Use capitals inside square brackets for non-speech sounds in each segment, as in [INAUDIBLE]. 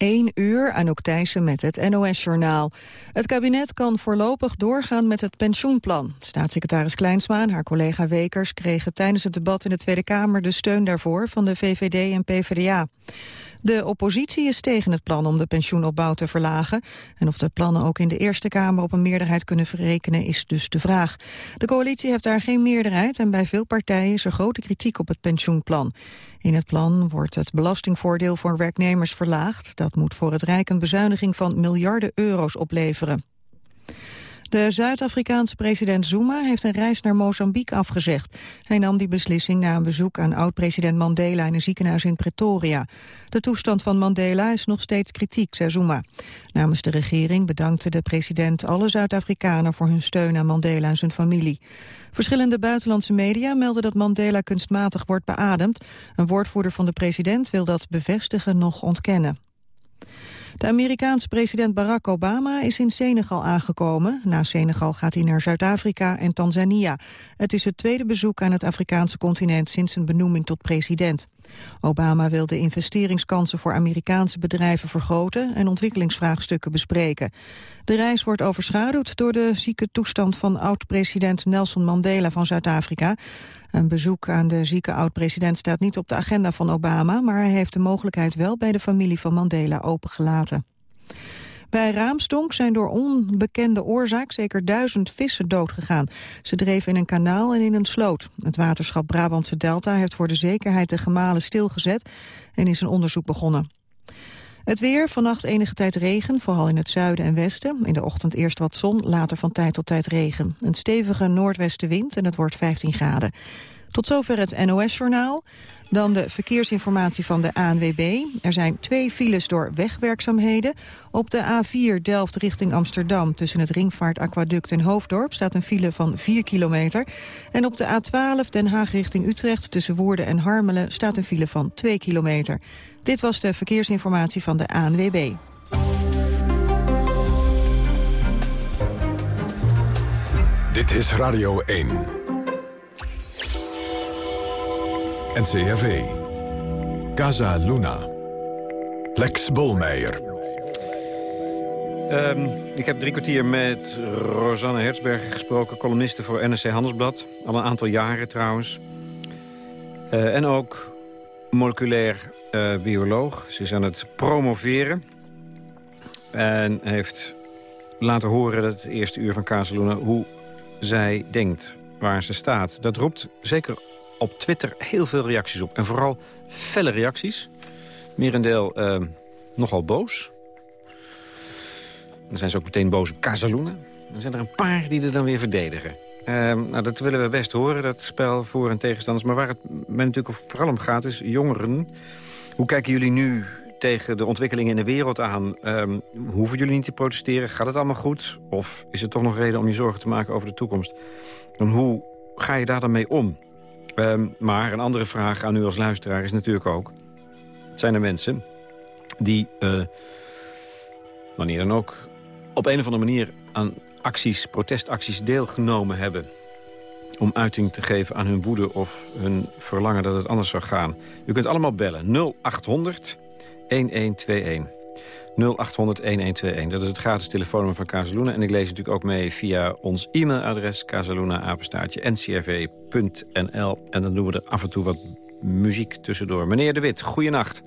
1 uur, Anouk Thijssen met het NOS-journaal. Het kabinet kan voorlopig doorgaan met het pensioenplan. Staatssecretaris Kleinsma en haar collega Wekers kregen tijdens het debat in de Tweede Kamer de steun daarvoor van de VVD en PvdA. De oppositie is tegen het plan om de pensioenopbouw te verlagen. En of de plannen ook in de Eerste Kamer op een meerderheid kunnen verrekenen is dus de vraag. De coalitie heeft daar geen meerderheid en bij veel partijen is er grote kritiek op het pensioenplan. In het plan wordt het belastingvoordeel voor werknemers verlaagd. Dat moet voor het Rijk een bezuiniging van miljarden euro's opleveren. De Zuid-Afrikaanse president Zuma heeft een reis naar Mozambique afgezegd. Hij nam die beslissing na een bezoek aan oud-president Mandela in een ziekenhuis in Pretoria. De toestand van Mandela is nog steeds kritiek, zei Zuma. Namens de regering bedankte de president alle Zuid-Afrikanen voor hun steun aan Mandela en zijn familie. Verschillende buitenlandse media melden dat Mandela kunstmatig wordt beademd. Een woordvoerder van de president wil dat bevestigen nog ontkennen. De Amerikaanse president Barack Obama is in Senegal aangekomen. Na Senegal gaat hij naar Zuid-Afrika en Tanzania. Het is het tweede bezoek aan het Afrikaanse continent sinds zijn benoeming tot president. Obama wil de investeringskansen voor Amerikaanse bedrijven vergroten en ontwikkelingsvraagstukken bespreken. De reis wordt overschaduwd door de zieke toestand van oud-president Nelson Mandela van Zuid-Afrika. Een bezoek aan de zieke oud-president staat niet op de agenda van Obama... maar hij heeft de mogelijkheid wel bij de familie van Mandela opengelaten. Bij Raamstonk zijn door onbekende oorzaak zeker duizend vissen doodgegaan. Ze dreven in een kanaal en in een sloot. Het waterschap Brabantse Delta heeft voor de zekerheid de gemalen stilgezet en is een onderzoek begonnen. Het weer, vannacht enige tijd regen, vooral in het zuiden en westen. In de ochtend eerst wat zon, later van tijd tot tijd regen. Een stevige noordwestenwind en het wordt 15 graden. Tot zover het NOS-journaal. Dan de verkeersinformatie van de ANWB. Er zijn twee files door wegwerkzaamheden. Op de A4 Delft richting Amsterdam tussen het Ringvaartaquaduct en Hoofddorp staat een file van 4 kilometer. En op de A12 Den Haag richting Utrecht tussen Woerden en Harmelen staat een file van 2 kilometer. Dit was de verkeersinformatie van de ANWB. Dit is Radio 1. NCRV. Casa Luna. Lex Bolmeijer. Um, ik heb drie kwartier met Rosanne Hertzberger gesproken... columniste voor NRC Handelsblad. Al een aantal jaren trouwens. Uh, en ook moleculair uh, bioloog. Ze is aan het promoveren. En heeft laten horen dat het eerste uur van Casaluna... hoe zij denkt, waar ze staat. Dat roept zeker op Twitter heel veel reacties op. En vooral felle reacties. Merendeel uh, nogal boos. Dan zijn ze ook meteen boos op Casaluna. Dan zijn er een paar die er dan weer verdedigen. Uh, nou, dat willen we best horen, dat spel voor- en tegenstanders. Maar waar het men natuurlijk vooral om gaat is jongeren hoe kijken jullie nu tegen de ontwikkelingen in de wereld aan? Um, hoeven jullie niet te protesteren? Gaat het allemaal goed? Of is er toch nog reden om je zorgen te maken over de toekomst? En hoe ga je daar dan mee om? Um, maar een andere vraag aan u als luisteraar is natuurlijk ook... zijn er mensen die, wanneer dan ook... op een of andere manier aan acties, protestacties deelgenomen hebben om uiting te geven aan hun woede of hun verlangen dat het anders zou gaan. U kunt allemaal bellen 0800 1121. 0800 1121. Dat is het gratis telefoonnummer van Casaluna. En ik lees natuurlijk ook mee via ons e-mailadres... casaluna-ncrv.nl. En dan doen we er af en toe wat muziek tussendoor. Meneer De Wit, goeienacht.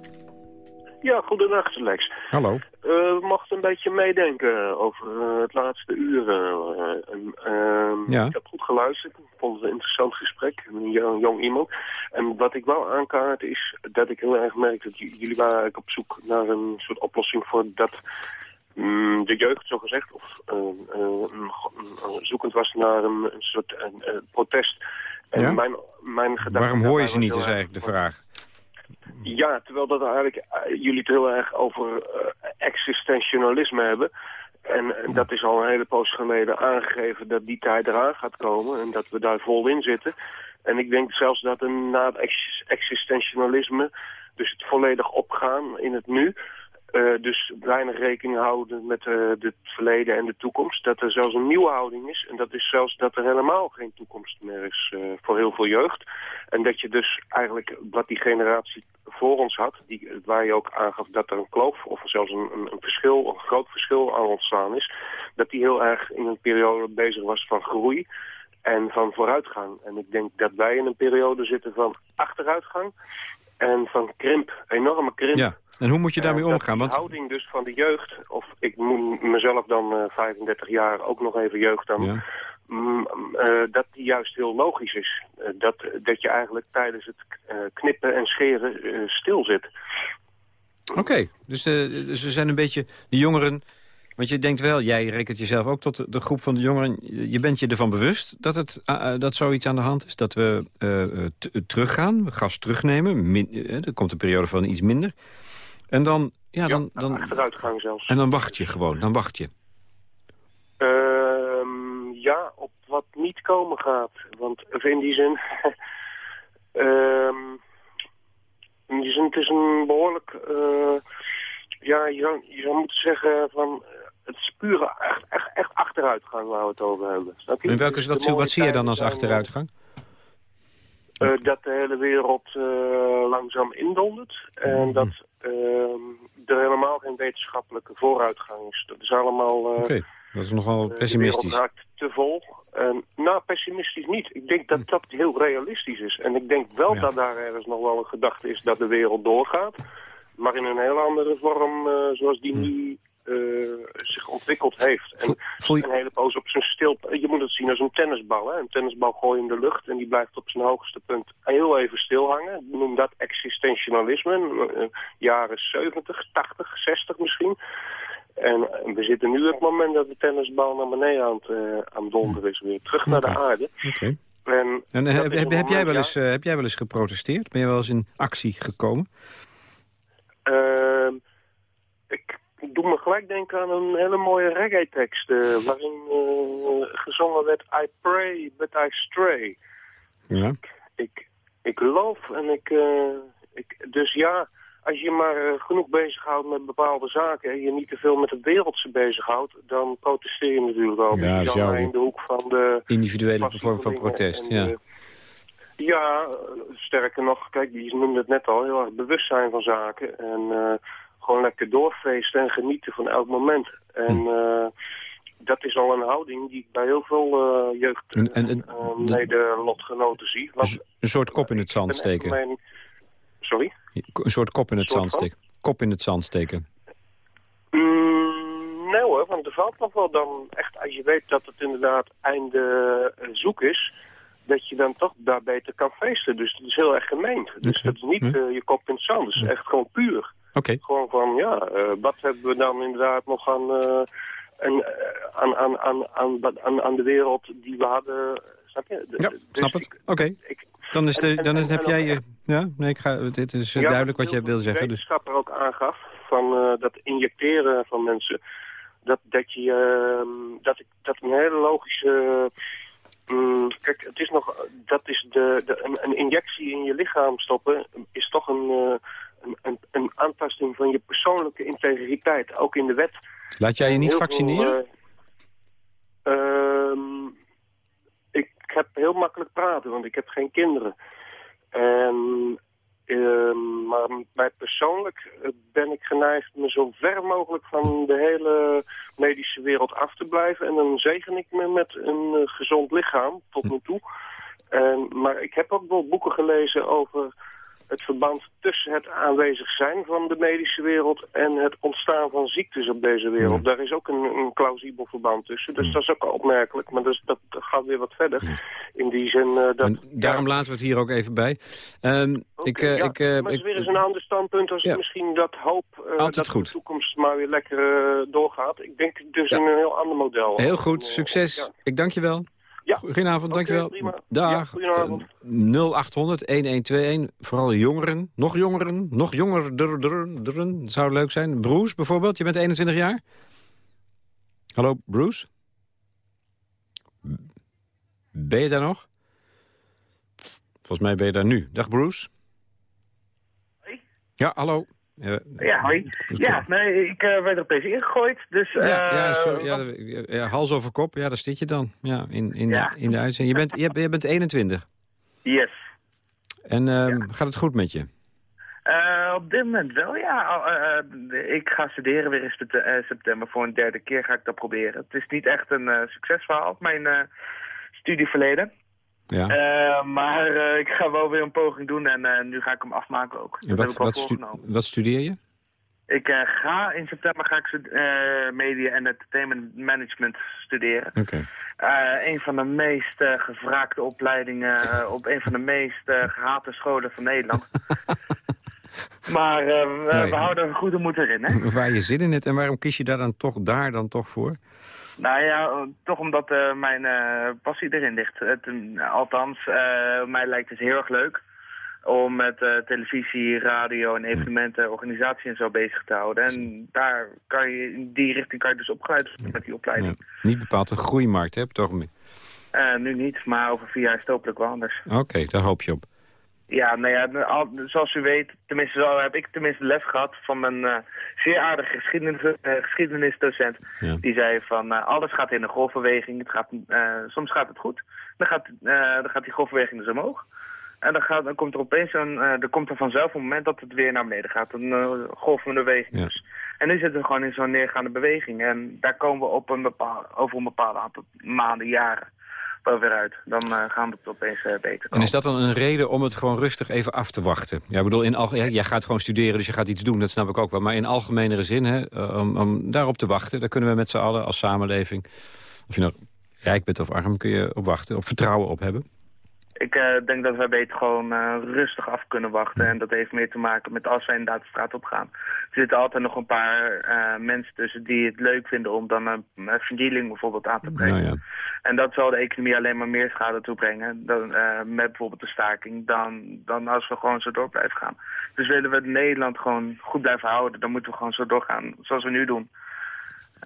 Ja, goedenacht Lex. Hallo. Uh, mocht een beetje meedenken over uh, het laatste uur. Uh, ja. Ik heb goed geluisterd. Ik vond het een interessant gesprek. Een jong, jong iemand. En wat ik wel aankaart is dat ik heel erg merk dat jullie waren op zoek naar een soort oplossing voor dat um, de jeugd, zo gezegd, of zoekend was naar een, een soort protest. En ja? mijn, mijn Waarom hoor je ze niet, is eigenlijk de vraag. Ja, terwijl dat eigenlijk uh, jullie het heel erg over uh, existentialisme hebben. En, en, dat is al een hele poos geleden aangegeven dat die tijd eraan gaat komen. En dat we daar vol in zitten. En ik denk zelfs dat een, na het ex existentialisme, dus het volledig opgaan in het nu... Uh, dus weinig rekening houden met het verleden en de toekomst. Dat er zelfs een nieuwe houding is. En dat is zelfs dat er helemaal geen toekomst meer is uh, voor heel veel jeugd. En dat je dus eigenlijk wat die generatie voor ons had... Die, waar je ook aangaf dat er een kloof of zelfs een, een, een verschil, een groot verschil aan ontstaan is... dat die heel erg in een periode bezig was van groei en van vooruitgang. En ik denk dat wij in een periode zitten van achteruitgang en van krimp, enorme krimp. Ja. En hoe moet je daarmee omgaan? Want... De houding dus van de jeugd, of ik moet mezelf dan uh, 35 jaar ook nog even jeugd dan... Ja. Mm, uh, dat die juist heel logisch is. Uh, dat, dat je eigenlijk tijdens het uh, knippen en scheren stil zit. Oké, okay. dus, dus we zijn een beetje de jongeren want je denkt wel, jij rekent jezelf ook tot de groep van de jongeren. Je bent je ervan bewust dat, het, dat zoiets aan de hand is. Dat we teruggaan, gas terugnemen. Min, er komt een periode van iets minder. En dan... Ja, dan, ja, dan achteruitgang zelfs. En dan wacht je gewoon, dan wacht je. Uh, ja, op wat niet komen gaat. Want in die zin... [LAUGHS] Ehm, in die zin, het is een behoorlijk... ja, je zou, je zou moeten zeggen van het is pure echt, echt, echt achteruitgang waar we het over hebben. Snap je? En welke, wat, wat zie je dan als achteruitgang? Uh, dat de hele wereld uh, langzaam indondert. En mm. dat er helemaal geen wetenschappelijke vooruitgang is. Dat is allemaal... Oké, okay. dat is nogal pessimistisch. De raakt te vol. nou, pessimistisch niet. Ik denk dat dat heel realistisch is. En ik denk wel ja. dat daar ergens nog wel een gedachte is dat de wereld doorgaat. Maar in een heel andere vorm zoals die nu uh, zich ontwikkeld heeft. En een hele poos op zijn stil... Je moet het zien als een tennisbal. Hè? Een tennisbal gooi in de lucht en die blijft op zijn hoogste punt heel even stil hangen. Noem dat existentialisme. Uh, jaren 70, 80, 60 misschien. En we zitten nu op het moment dat de tennisbal naar beneden aan het, aan donderen is. Weer terug naar de aarde. Okay. En, en heb, heb, heb, jij wel eens, heb jij wel eens geprotesteerd? Ben je wel eens in actie gekomen? Ehm, ik doe me gelijk denken aan een hele mooie reggae-tekst... Uh, waarin uh, gezongen werd... I pray, but I stray. Ja. Ik, ik geloof en ik, uh, ik... Dus ja, als je maar genoeg bezighoudt met bepaalde zaken... en je niet te veel met het wereldse bezighoudt... dan protesteer je natuurlijk wel. Ja, dat is in de hoek van de... Individuele vorm van protest, ja. De, ja, sterker nog, kijk, die noemde het net al, heel erg bewustzijn van zaken. En uh, gewoon lekker doorfeesten en genieten van elk moment. En uh, dat is al een houding die ik bij heel veel uh, jeugd en, en, en uh, mede-lotgenoten zie. Want, een soort kop in het zand steken. Mijn... Sorry? Een soort kop in het zand steken. Kop in het zand steken. Mm, nee hoor, want er valt nog wel dan echt, als je weet dat het inderdaad einde zoek is dat je dan toch daar beter kan feesten. Dus het is heel erg gemeend. Dus dat is niet uh, je kop in het zand. Het is echt gewoon puur. Okay. Gewoon van, ja, uh, wat hebben we dan inderdaad nog aan, uh, en, aan, aan, aan, aan, aan, de wereld die we hadden... Snap je? Ja, dus snap het. Oké. Okay. Dan, is de, dan is, heb jij je... Ja, nee, ik ga, dit is ja, duidelijk wat jij wil zeggen. Dus. er ook aangaf van dat injecteren van mensen... Dat, dat, je, uh, dat, ik, dat een hele logische Mm, kijk, het is nog, dat is de, de een, een, injectie in je lichaam stoppen is toch een, een, een, aantasting van je persoonlijke integriteit, ook in de wet. Laat jij je niet vaccineren? Veel, uh, ehm, ik heb heel makkelijk praten, want ik heb geen kinderen. En Ehm, maar mij persoonlijk eh, ben ik geneigd me zo ver mogelijk van de hele medische wereld af te blijven. En dan zegen ik me met een uh, gezond lichaam tot nu toe. maar ik heb ook wel boeken gelezen over het verband tussen het aanwezig zijn van de medische wereld en het ontstaan van ziektes op deze wereld. Daar is ook een, een plausibel verband tussen. Dus dat is ook opmerkelijk, maar dus, dat gaat weer wat verder. In die zin uh, dat... En daarom laten we het hier ook even bij. Um, ik, uh, ja, ik, uh, maar het is weer eens een ander standpunt als ja. misschien dat hoop dat goed. de toekomst maar weer lekker doorgaat. Ik denk dus een heel ander model. Heel goed, succes. Ik dank je wel. Ja. Goedenavond, okay, dankjewel. Prima. Dag. Ja, 0800-1121. Vooral jongeren. Nog jongeren. Nog jongeren. Zou leuk zijn. Bruce bijvoorbeeld. Je bent 21 jaar. Hallo, Bruce? Ben je daar nog? Volgens mij ben je daar nu. Dag, Bruce. Hey. Ja, hallo. Ja, hoi. Ja, nee, ik uh, werd er opeens ingegooid. Dus, ja, ja, sorry, ja, ja, hals over kop, ja, daar zit je dan. Ja, in, in, de, in de uitzending. Je bent, je, je bent 21. Yes. En uh, gaat het goed met je? Uh, op dit moment wel, ja. Ik ga studeren weer in september. Voor een derde keer ga ik dat proberen. Het is niet echt een succesverhaal, mijn studieverleden. Ja. maar ik ga wel weer een poging doen en nu ga ik hem afmaken ook. En wat, wat, wat studeer je? Ik ga in september ga ik media en entertainment management studeren. Oké. Een van de meest gevraagde opleidingen op een van de meest gehate scholen van Nederland. [LAUGHS] maar we, we, houden een goede moed erin, hè? Waar je zin in het en waarom kies je daar dan toch, daar dan toch voor? Nou ja, toch omdat mijn passie erin ligt. Het, althans, mij lijkt het heel erg leuk om met televisie, radio en evenementen, organisatie en zo bezig te houden. En daar kan je, in die richting kan je dus opgeleid met die opleiding. Niet bepaald een groeimarkt, hè, toch? Uh, nu niet, maar over vier jaar is het hopelijk wel anders. Oké, daar hoop je op. Ja, nou ja, zoals u weet, tenminste zo heb ik tenminste les gehad van een uh, zeer aardige geschiedenis, uh, geschiedenisdocent. Die zei van uh, alles gaat in een golfbeweging. Het gaat, soms gaat het goed, dan gaat, dan gaat die golfbeweging dus omhoog. En dan, gaat, dan komt er opeens een, er komt er vanzelf een moment dat het weer naar beneden gaat. Een golvende beweging dus. En nu zitten we gewoon in zo'n neergaande beweging. En daar komen we op een bepaal, over een bepaald aantal maanden, jaren wel weer uit. Dan uh, gaan we het opeens beter komen. En is dat dan een reden om het gewoon rustig even af te wachten? Ja, bedoel, in al, ja, jij gaat gewoon studeren, dus je gaat iets doen, dat snap ik ook wel. Maar in algemenere zin, hè, om, om daarop te wachten... daar kunnen we met z'n allen als samenleving... of je nou rijk bent of arm, kun je op wachten, op vertrouwen op hebben. Ik uh, denk dat wij beter gewoon uh, rustig af kunnen wachten. En dat heeft meer te maken met als wij inderdaad de straat op gaan. Er zitten altijd nog een paar uh, mensen tussen die het leuk vinden om dan een, verdieling bijvoorbeeld aan te brengen. Nou ja. En dat zal de economie alleen maar meer schade toebrengen. Dan, met bijvoorbeeld de staking. Dan, dan als we gewoon zo door blijven gaan. Dus willen we Nederland gewoon goed blijven houden. Dan moeten we gewoon zo doorgaan zoals we nu doen.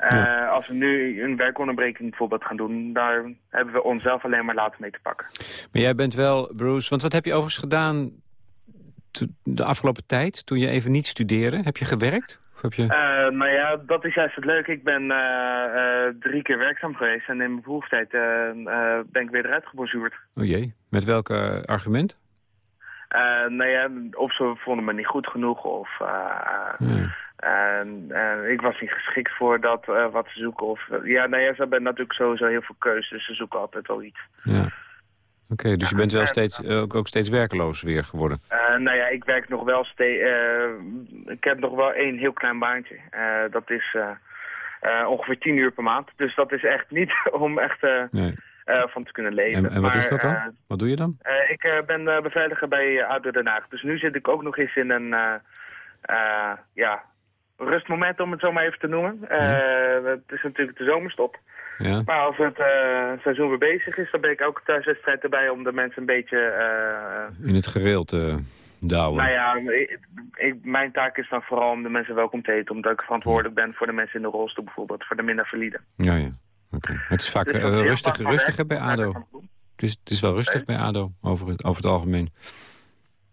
Uh, Als we nu een werkonderbreking bijvoorbeeld gaan doen... daar hebben we onszelf alleen maar laten mee te pakken. Maar jij bent wel, Bruce... want wat heb je overigens gedaan de afgelopen tijd... toen je even niet studeerde? Heb je gewerkt? Of heb je... Uh, nou ja, dat is juist het leuke. Ik ben uh, drie keer werkzaam geweest... en in mijn behoeftijd ben ik weer eruit gebonjourd. O jee, met welk argument? nou ja, of ze vonden me niet goed genoeg... of. En, ik was niet geschikt voor dat uh, wat ze zoeken. Of, ja, nou ja, ze hebben natuurlijk sowieso heel veel keuzes. Dus ze zoeken altijd wel iets. Ja. Oké, dus je bent wel steeds, uh, ook, ook, steeds werkeloos weer geworden? Uh, nou ja, ik werk nog wel steeds... ik heb nog wel één heel klein baantje. dat is ongeveer tien uur per maand. Dus dat is echt niet [LAUGHS] om echt nee. van te kunnen leven. En, en wat is dat dan? wat doe je dan? ik ben beveiliger bij ADO Den Haag. Dus nu zit ik ook nog eens in een... ja, rustmoment om het zo maar even te noemen. Uh, het is natuurlijk de zomerstop. Ja. Maar als het uh, seizoen weer bezig is, dan ben ik ook thuiswedstrijd erbij om de mensen een beetje... Uh, In het gereel te douwen. Nou ja, ik, mijn taak is dan vooral om de mensen welkom te heten. Omdat ik verantwoordelijk ben voor de mensen in de rolstoel bijvoorbeeld. Voor de minder valide. Ja, ja. Oké. Het is vaak dus rustig, rustiger bij ADO. Het is, het is wel rustig bij ADO over het, over het algemeen.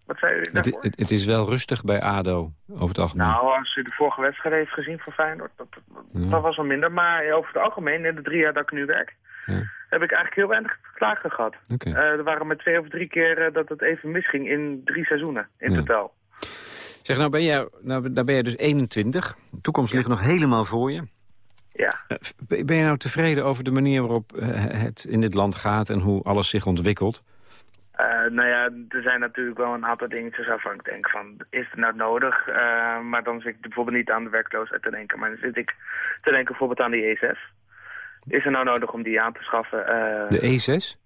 Wat zei u het, het, het, is wel rustig bij ADO, over het algemeen. Nou, als u de vorige wedstrijd heeft gezien van Feyenoord, dat, dat, was wel minder. Maar over het algemeen, in de drie jaar dat ik nu werk, ja. heb ik eigenlijk heel weinig klagen gehad. Okay. Uh, er waren maar twee of drie keer dat het even misging in drie seizoenen in ja. totaal. Zeg, nou ben, jij, nou, nou ben jij dus 21. De toekomst ligt nog helemaal voor je. Ja. Uh, ben je nou tevreden over de manier waarop het in dit land gaat en hoe alles zich ontwikkelt? Uh, nou ja, er zijn natuurlijk wel een aantal dingetjes waarvan ik denk van, is het nou nodig? Uh, maar dan zit ik bijvoorbeeld niet aan de werkloosheid te denken, maar dan zit ik te denken bijvoorbeeld aan de ESF. Is het nou nodig om die aan te schaffen? Uh, de E6?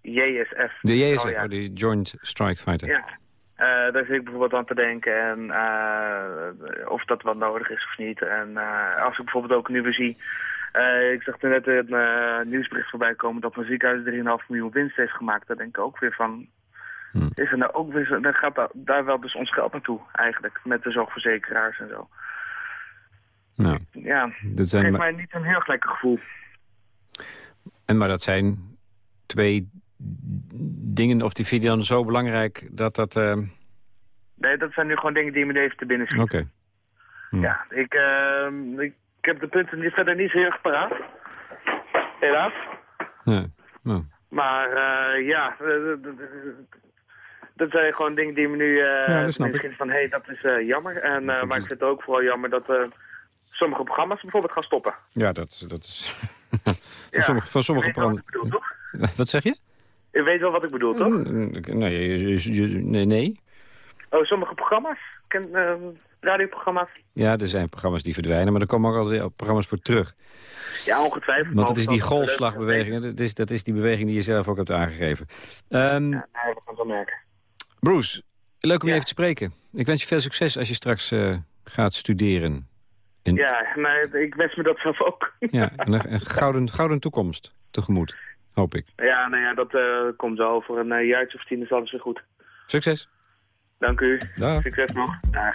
JSF. De JSF, oh, ja. oh, die Joint Strike Fighter. Ja, daar zit ik bijvoorbeeld aan te denken en of dat wat nodig is of niet. En als ik bijvoorbeeld ook nu weer zie uh, ik zag net een uh, nieuwsbericht voorbij komen dat mijn ziekenhuis 3,5 miljoen winst heeft gemaakt. Daar denk ik ook weer van, hmm. is er nou ook weer, dan gaat daar wel dus ons geld naartoe eigenlijk, met de zorgverzekeraars en zo. Nou, ja, dat zijn geeft mij niet een heel lekker gevoel. En maar dat zijn twee dingen, of die dan zo belangrijk dat dat... Uh... Nee, dat zijn nu gewoon dingen die me even te binnen schieten. Oké. Hm. Ja, ik, uh, ik, heb de punten niet, verder niet zo heel erg paraat. Helaas. Nee. Nou. Maar uh, ja, dat zijn gewoon dingen die me nu uh, ja, misschien van, hé, hey, dat is uh, jammer. En, maar ik vind het ook vooral jammer dat sommige programma's bijvoorbeeld gaan stoppen. Ja, dat, dat is... [LAUGHS] van, ja, sommige, van sommige programma's... [LAUGHS] Wat zeg je? Je weet wel wat ik bedoel, toch? Mm, nee, nee, nee. Oh, sommige programma's? Ken, uh, radioprogramma's? Ja, er zijn programma's die verdwijnen, maar er komen ook altijd programma's voor terug. Ja, ongetwijfeld. Want het is die golfslagbeweging, dat is, dat is die beweging die je zelf ook hebt aangegeven. Um, ja, we gaan het wel merken. Bruce, leuk om je even te spreken. Ik wens je veel succes als je straks uh, gaat studeren. Ja, maar ik wens me dat zelf ook. ja, [LAUGHS] een, een gouden, gouden toekomst tegemoet, hoop ik. Ja, nou ja, dat uh, komt zo. Voor een uh, jaartje of tien is alles weer goed. Succes. Dank u. Dag. Succes nog. Dag.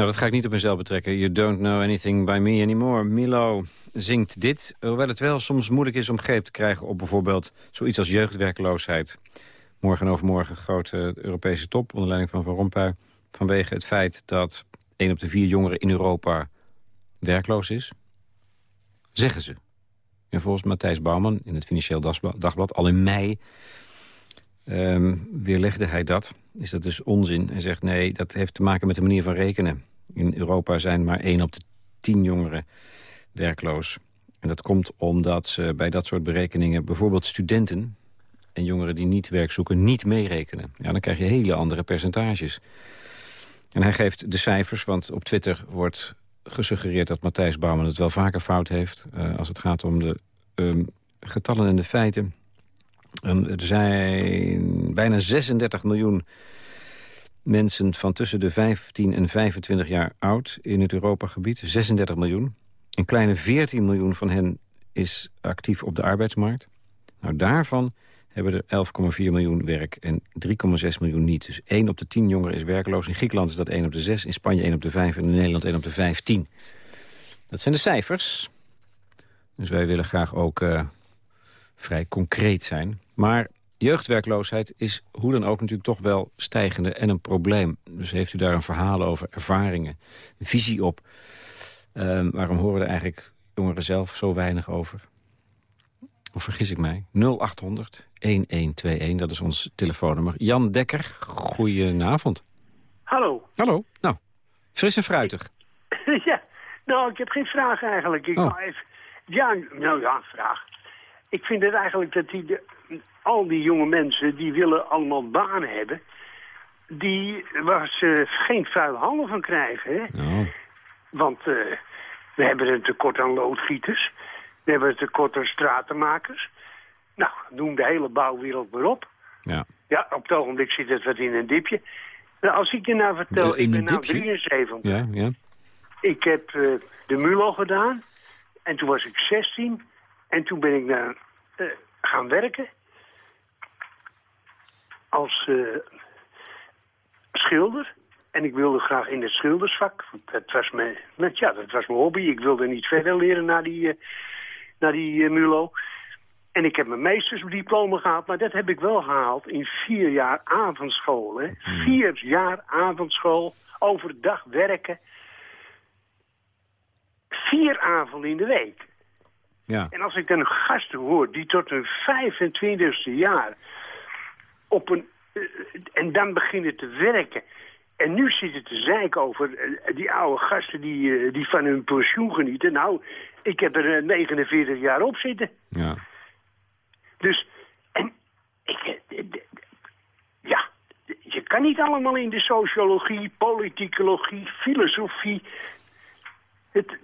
Nou, dat ga ik niet op mezelf betrekken. You don't know anything by me anymore. Milo zingt dit, hoewel het wel soms moeilijk is om greep te krijgen... op bijvoorbeeld zoiets als jeugdwerkloosheid. Morgen en overmorgen grote Europese top onder leiding van Van Rompuy... vanwege het feit dat één op de vier jongeren in Europa werkloos is. Zeggen ze. En volgens Matthijs Bouwman in het Financieel Dagblad al in mei... Um, weerlegde hij dat. Is dat dus onzin? Hij zegt nee, dat heeft te maken met de manier van rekenen. In Europa zijn maar 1 op de 10 jongeren werkloos. En dat komt omdat ze bij dat soort berekeningen... bijvoorbeeld studenten en jongeren die niet werk zoeken niet meerekenen. Ja, dan krijg je hele andere percentages. En hij geeft de cijfers, want op Twitter wordt gesuggereerd... dat Matthijs Bouwman het wel vaker fout heeft... Uh, als het gaat om de um, getallen en de feiten. En er zijn bijna 36 miljoen mensen van tussen de 15 en 25 jaar oud in het Europagebied. 36 miljoen. Een kleine 14 miljoen van hen is actief op de arbeidsmarkt. Nou, daarvan hebben er 11,4 miljoen werk en 3,6 miljoen niet. Dus 1 op de 10 jongeren is werkloos. In Griekenland is dat 1 op de 6, in Spanje 1 op de 5 en in Nederland 1 op de 15. Dat zijn de cijfers. Dus wij willen graag ook uh, vrij concreet zijn. Maar jeugdwerkloosheid is hoe dan ook natuurlijk toch wel stijgende en een probleem. Dus heeft u daar een verhaal over, ervaringen, een visie op? Uh, waarom horen er eigenlijk jongeren zelf zo weinig over? Of vergis ik mij? 0800 1121, dat is ons telefoonnummer. Jan Dekker, goedenavond. Hallo. Hallo. Nou, fris en fruitig. [LAUGHS] ja, nou, ik heb geen vraag eigenlijk. Ik oh. even... Ja, nou ja, vraag. Ik vind het eigenlijk dat die, de, al die jonge mensen, die willen allemaal banen hebben... die waar ze geen vuile handen van krijgen, hè? Oh. Want uh, we hebben een tekort aan loodgieters. We hebben een tekort aan stratenmakers. Nou, noem de hele bouwwereld maar op. Ja. Ja, op het ogenblik zit het wat in een dipje. Nou, als ik je nou vertel, ik ben nou 73. Ja, ja. Ik heb uh, de MULO gedaan. En toen was ik 16. En toen ben ik naar, uh, gaan werken. Als uh, schilder. En ik wilde graag in het schildersvak. Dat was mijn, ja, dat was mijn hobby. Ik wilde niet verder leren naar die, naar die MULO. En ik heb mijn meestersdiploma gehaald, maar dat heb ik wel gehaald in vier jaar avondschool. Hè? Hmm. Vier jaar avondschool, overdag werken. Vier avonden in de week. Ja. En als ik dan gasten hoor die tot hun 25ste jaar op een... Uh, en dan beginnen te werken. En nu zitten te zeiken over uh, die oude gasten die, uh, die van hun pensioen genieten. Nou, ik heb er 49 jaar op zitten. Ja. Dus, en ik, ja, je kan niet allemaal in de sociologie, politicologie, filosofie, het,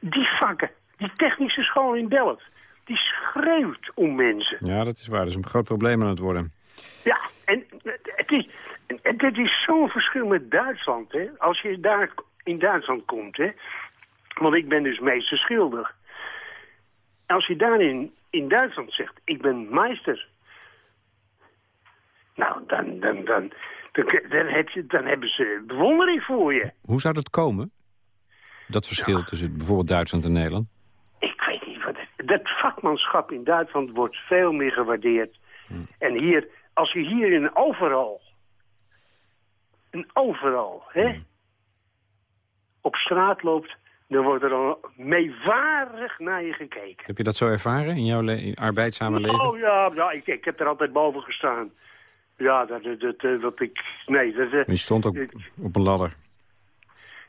die vakken, die technische school in Delft, die schreeuwt om mensen. Ja, dat is waar. Dat is een groot probleem aan het worden. Ja, en het is, het is zo'n verschil met Duitsland, hè. Als je daar in Duitsland komt, hè. Want ik ben dus meester schilder. Als je daarin in Duitsland zegt, ik ben meester. Nou, dan, dan, dan, dan, heb je, dan hebben ze bewondering voor je. Hoe zou dat komen? Dat verschil tussen bijvoorbeeld Duitsland en Nederland? Ik weet niet wat het, Dat vakmanschap in Duitsland wordt veel meer gewaardeerd. Hmm. En hier, als je hier in overal... En overal, hè... Hmm. Op straat loopt dan wordt er al meewarig naar je gekeken. Heb je dat zo ervaren in jouw le arbeidszame leven? Oh ja, ja ik, ik heb er altijd boven gestaan. Ja, dat, dat, dat, dat ik... Nee, dat... Eh, je stond ook op een ladder?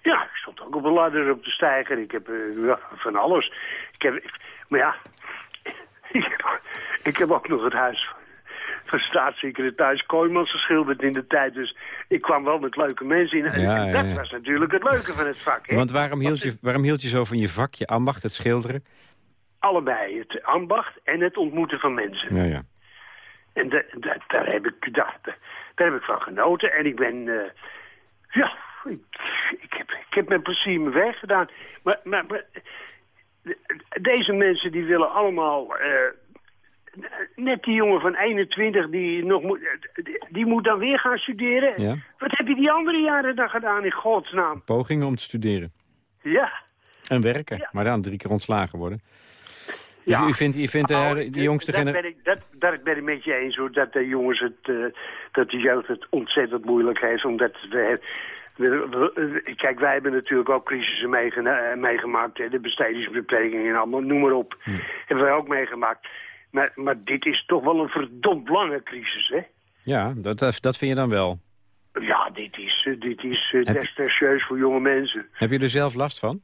Ja, ik stond ook op een ladder op de stijger. Ik heb ja, van alles. Ik heb, maar ja, [LAUGHS] ik heb, ik heb ook nog het huis van staatssecretaris Kooijmans geschilderd in de tijd. Dus ik kwam wel met leuke mensen in. En dat was natuurlijk het leuke van het vak. Hè? Want waarom hield, je, waarom hield je zo van je vak, je ambacht, het schilderen? Allebei, het ambacht en het ontmoeten van mensen. Ja, ja. En daar, heb ik, daar, daar heb ik van genoten. En ik ben... Uh, ja, ik, ik, heb, ik heb met plezier mijn werk gedaan. Maar, maar, maar deze mensen die willen allemaal... Uh, net die jongen van 21, die, nog moet, die, moet dan weer gaan studeren. Ja. Wat heb je die andere jaren dan gedaan in godsnaam? Pogingen om te studeren. Ja. En werken, maar dan drie keer ontslagen worden. Dus ja. u vindt, u vindt de jongste generatie... Dat, dat ben ik met je eens, hoor, dat de jongens het, uh, dat de jeugd het ontzettend moeilijk heeft. Omdat we, we, kijk, wij hebben natuurlijk ook crisissen meegemaakt. De bestedingsbeperkingen en allemaal, noem maar op. Hm. Hebben wij ook meegemaakt. Maar, maar dit is toch wel een verdomd lange crisis, hè? Ja, dat, dat vind je dan wel? Ja, dit is, eh, dit is desastreus voor jonge mensen. Heb je er zelf last van?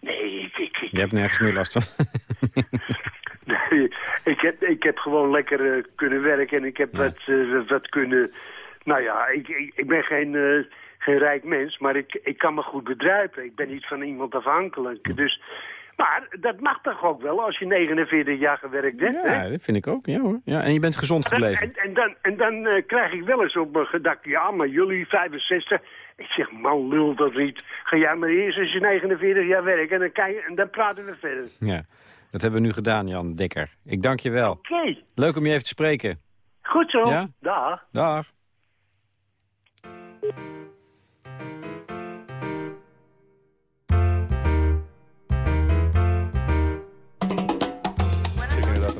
Nee, ik... ik, je hebt nergens meer last van? [LAUGHS] nee, ik heb, ik heb gewoon lekker uh, kunnen werken en ik heb wat, uh, wat kunnen... Nou ja, ik, ik, ik ben geen, geen rijk mens, maar ik, ik kan me goed bedruipen. Ik ben niet van iemand afhankelijk. Dus maar dat mag toch ook wel als je 49 jaar gewerkt hebt? Ja, dat vind ik ook. Ja, hoor. Ja, en je bent gezond gebleven. En, en dan, en dan uh, krijg ik wel eens op mijn gedachte, ja, maar jullie 65... Ik zeg, man, lul dat niet. Ga jij maar eerst als je 49 jaar werkt en dan, kijk, en dan praten we verder. Ja, dat hebben we nu gedaan, Jan Dekker. Ik dank je wel. Oké. Leuk om je even te spreken. Goed zo. Ja? Dag. Dag.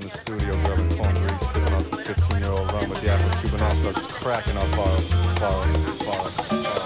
the studio grabbing cornbread, sipping on some 15 year old rum with the Afro Cuban All Star just cracking on our, our, our.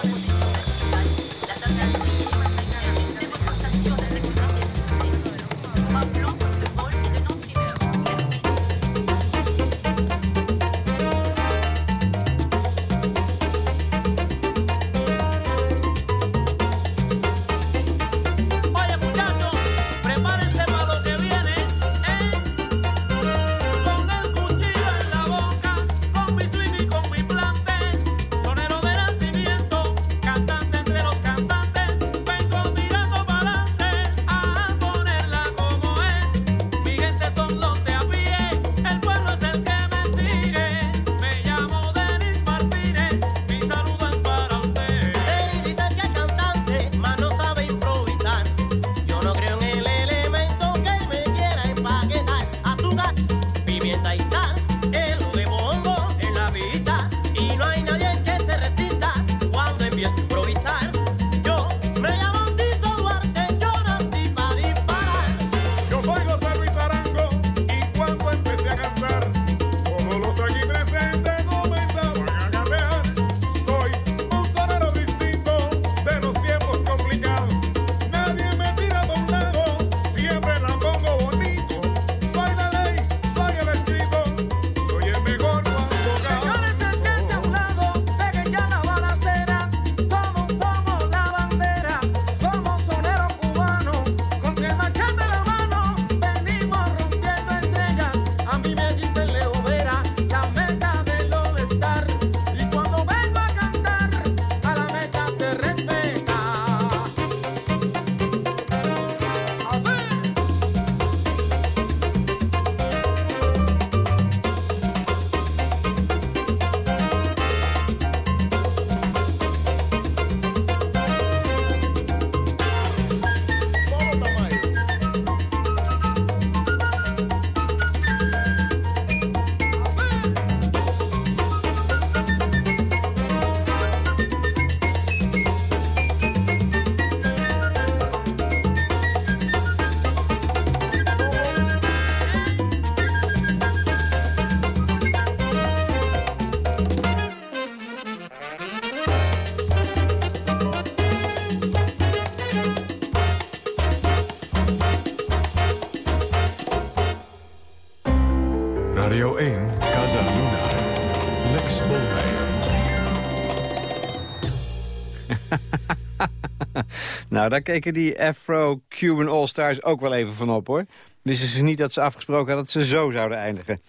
Nou, daar keken die Afro-Cuban All-Stars ook wel even van op, hoor. Wisten ze niet dat ze afgesproken hadden dat ze zo zouden eindigen.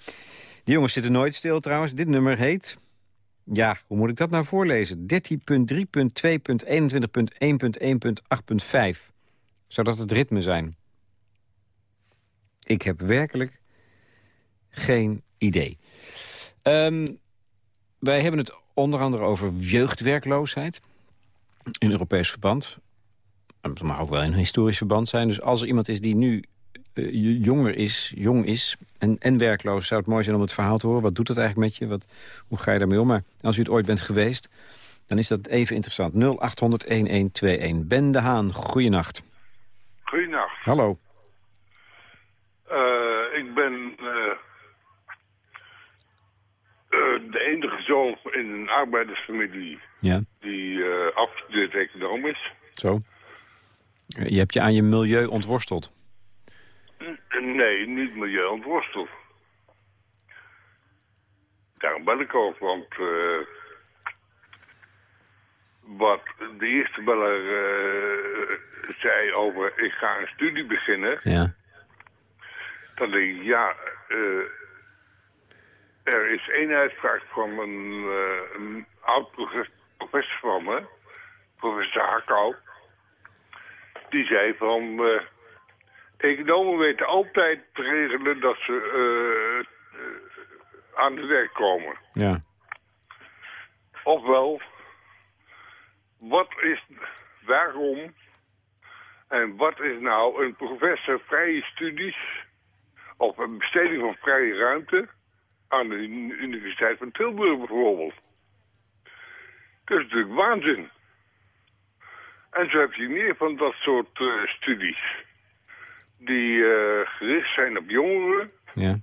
Die jongens zitten nooit stil, trouwens. Dit nummer heet... Ja, hoe moet ik dat nou voorlezen? 13.3.2.21.1.1.8.5. Zou dat het ritme zijn? Ik heb werkelijk geen idee. Um, wij hebben het onder andere over jeugdwerkloosheid in Europees verband. Het mag ook wel in historisch verband zijn. Dus als er iemand is die nu uh, jonger is, jong is en, en werkloos... zou het mooi zijn om het verhaal te horen. Wat doet dat eigenlijk met je? Wat, hoe ga je daarmee om? Maar als u het ooit bent geweest, dan is dat even interessant. 0800-1121. Ben de Haan, goeienacht. Goeienacht. Hallo. Uh, ik ben uh, de enige zoon in een arbeidersfamilie... Ja. die afgestudeerd econoom is. Zo. Je hebt je aan je milieu ontworsteld. Nee, niet milieu ontworsteld. Daarom ben ik ook, want... Uh, wat de eerste beller uh, zei over... ik ga een studie beginnen... Ja. Dan denk ik, ja... Uh, er is één uitspraak van een, een oud professor van me... professor Hakau die zei van... Economen weten altijd te regelen dat ze uh, uh, aan het werk komen. Ja. Ofwel, wat is, waarom en wat is nou een professor vrije studies... of een besteding van vrije ruimte aan de Universiteit van Tilburg bijvoorbeeld. Dat is natuurlijk waanzin. En zo heb je meer van dat soort uh, studies. Die uh, gericht zijn op jongeren. Ja.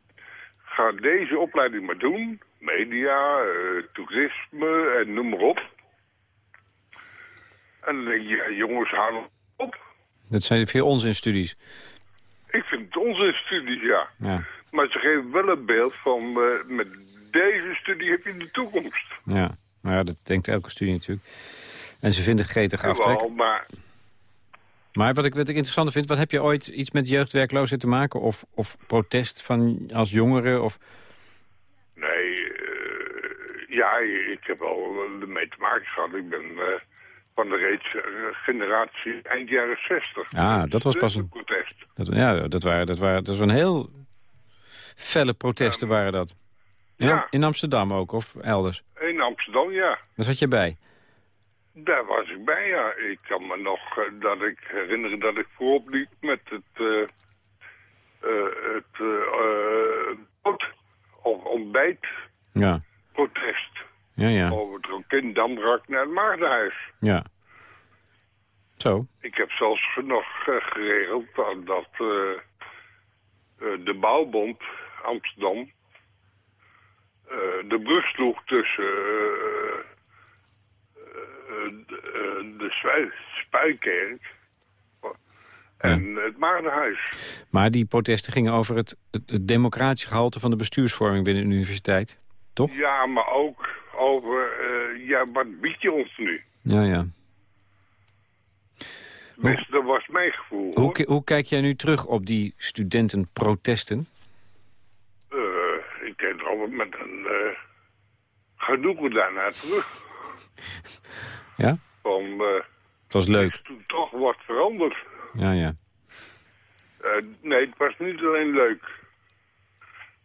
ga deze opleiding maar doen. Media, uh, toerisme en noem maar op. En dan denk je, ja, jongens, hou op. Dat zijn veel onzinstudies. Ik vind het onzinstudies, ja. ja. Maar ze geven wel een beeld van, met deze studie heb je de toekomst. Ja, nou ja, dat denkt elke studie natuurlijk. En ze vinden gretig aftrek. Wel, maar... Maar wat ik, wat ik interessant vind, wat heb je ooit iets met jeugdwerkloosheid te maken? Of, of protest van als jongere? Of... Nee, uh, ja, ik heb wel ermee te maken gehad. Ik ben uh, van de reeds uh, generatie eind jaren 60. Ah, dat was pas een protest. Dat, ja, dat waren, dat waren, dat was een heel felle protesten waren dat. In, ja. in Amsterdam ook, of elders? In Amsterdam, ja. Daar zat je bij? Daar was ik bij, ja. Ik kan me nog uh, dat ik herinneren dat ik voorop liep met het, uh, uh, het of ontbijt ja. protest. Ja, ja. Over het Rokin-Damrak naar het Maagdenhuis. Ja. Zo. Ik heb zelfs nog geregeld dat, dat de bouwbond Amsterdam de brug sloeg tussen de, de Spuikerk en het Maardenhuis. Maar die protesten gingen over het, het, democratische gehalte van de bestuursvorming binnen de universiteit, toch? Ja, maar ook over, uh, ja, wat bied je ons nu? Ja, ja. Dus dat was mijn gevoel. Hoe, hoe, kijk jij nu terug op die studentenprotesten? Uh, ik kijk er altijd met een uh, genoegen daarna terug. Ja? Van, uh, het was leuk. toen toch wat veranderd. Ja, ja. Uh, nee, het was niet alleen leuk.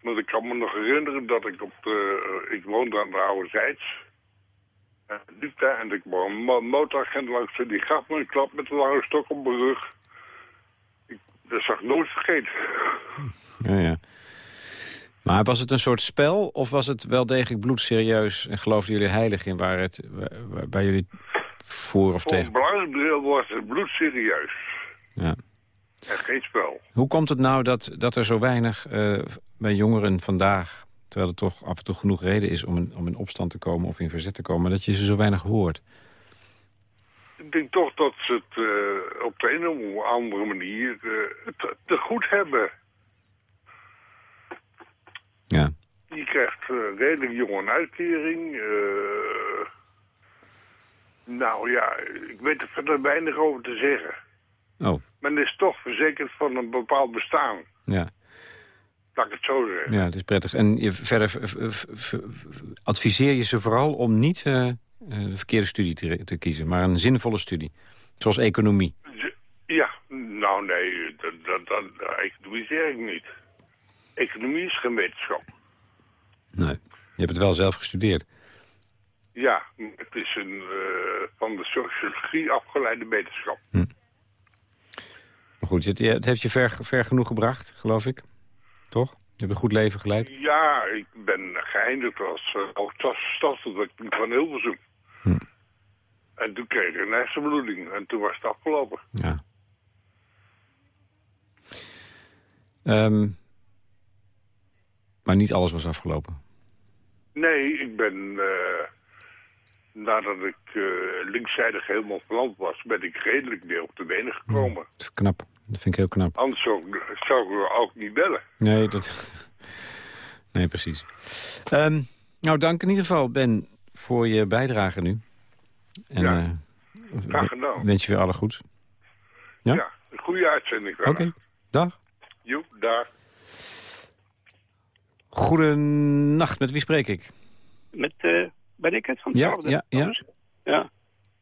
Want ik kan me nog herinneren dat ik op de... Uh, ik woonde aan de oude Zijds. En liep daar en ik kwam een motoragent langs. Die gaf me een klap met een lange stok op mijn rug. Ik, dat zag ik nooit vergeten. Ja, ja. Maar was het een soort spel of was het wel degelijk bloedserieus... en geloofden jullie heilig in waar, het, waar, waar jullie voor of Voor tegen? deel was het bloedserieus. Ja. En geen spel. Hoe komt het nou dat, dat er zo weinig uh, bij jongeren vandaag... terwijl er toch af en toe genoeg reden is om in, om in opstand te komen of in verzet te komen... dat je ze zo weinig hoort? Ik denk toch dat ze het uh, op de een of andere manier uh, te, te goed hebben. Ja. Je krijgt redelijk jong een uitkering. Uh, nou ja, ik weet er verder weinig over te zeggen. Oh. Men is toch verzekerd van een bepaald bestaan. Ja. Laat ik het zo zeggen. Ja, het is prettig. En je, verder adviseer je ze vooral om niet uh, de verkeerde studie te, te, kiezen... maar een zinvolle studie, zoals economie. Ja, nou nee, dat, dat, dat, economie zeg ik niet. Economie is geen wetenschap. Nee, je hebt het wel zelf gestudeerd. Ja, het is een uh, van de sociologie afgeleide wetenschap. Hm. Maar goed, het, het, heeft je ver, ver genoeg gebracht, geloof ik. Toch? Je hebt een goed leven geleid. Ja, ik ben geëindigd als uh, stadsverwerking van Hilversum. Hm. En toen kreeg ik een hersenbloeding en toen was het afgelopen. Ja. Um, maar niet alles was afgelopen? Nee, ik ben... Uh, nadat ik uh, linkszijdig helemaal verland was... ben ik redelijk weer op de benen gekomen. Dat is knap. Dat vind ik heel knap. Anders zou, zou ik ook niet bellen. Nee, dat... nee, precies. Um, nou, dank in ieder geval, Ben, voor je bijdrage nu. En, ja, uh, graag gedaan. Wens je weer alle goeds. Ja, ja een goede uitzending. Oké, okay. dag. Joep, dag. Goedenacht, met wie spreek ik? Met, uh, ben ik het van ja, ja, ja. ja.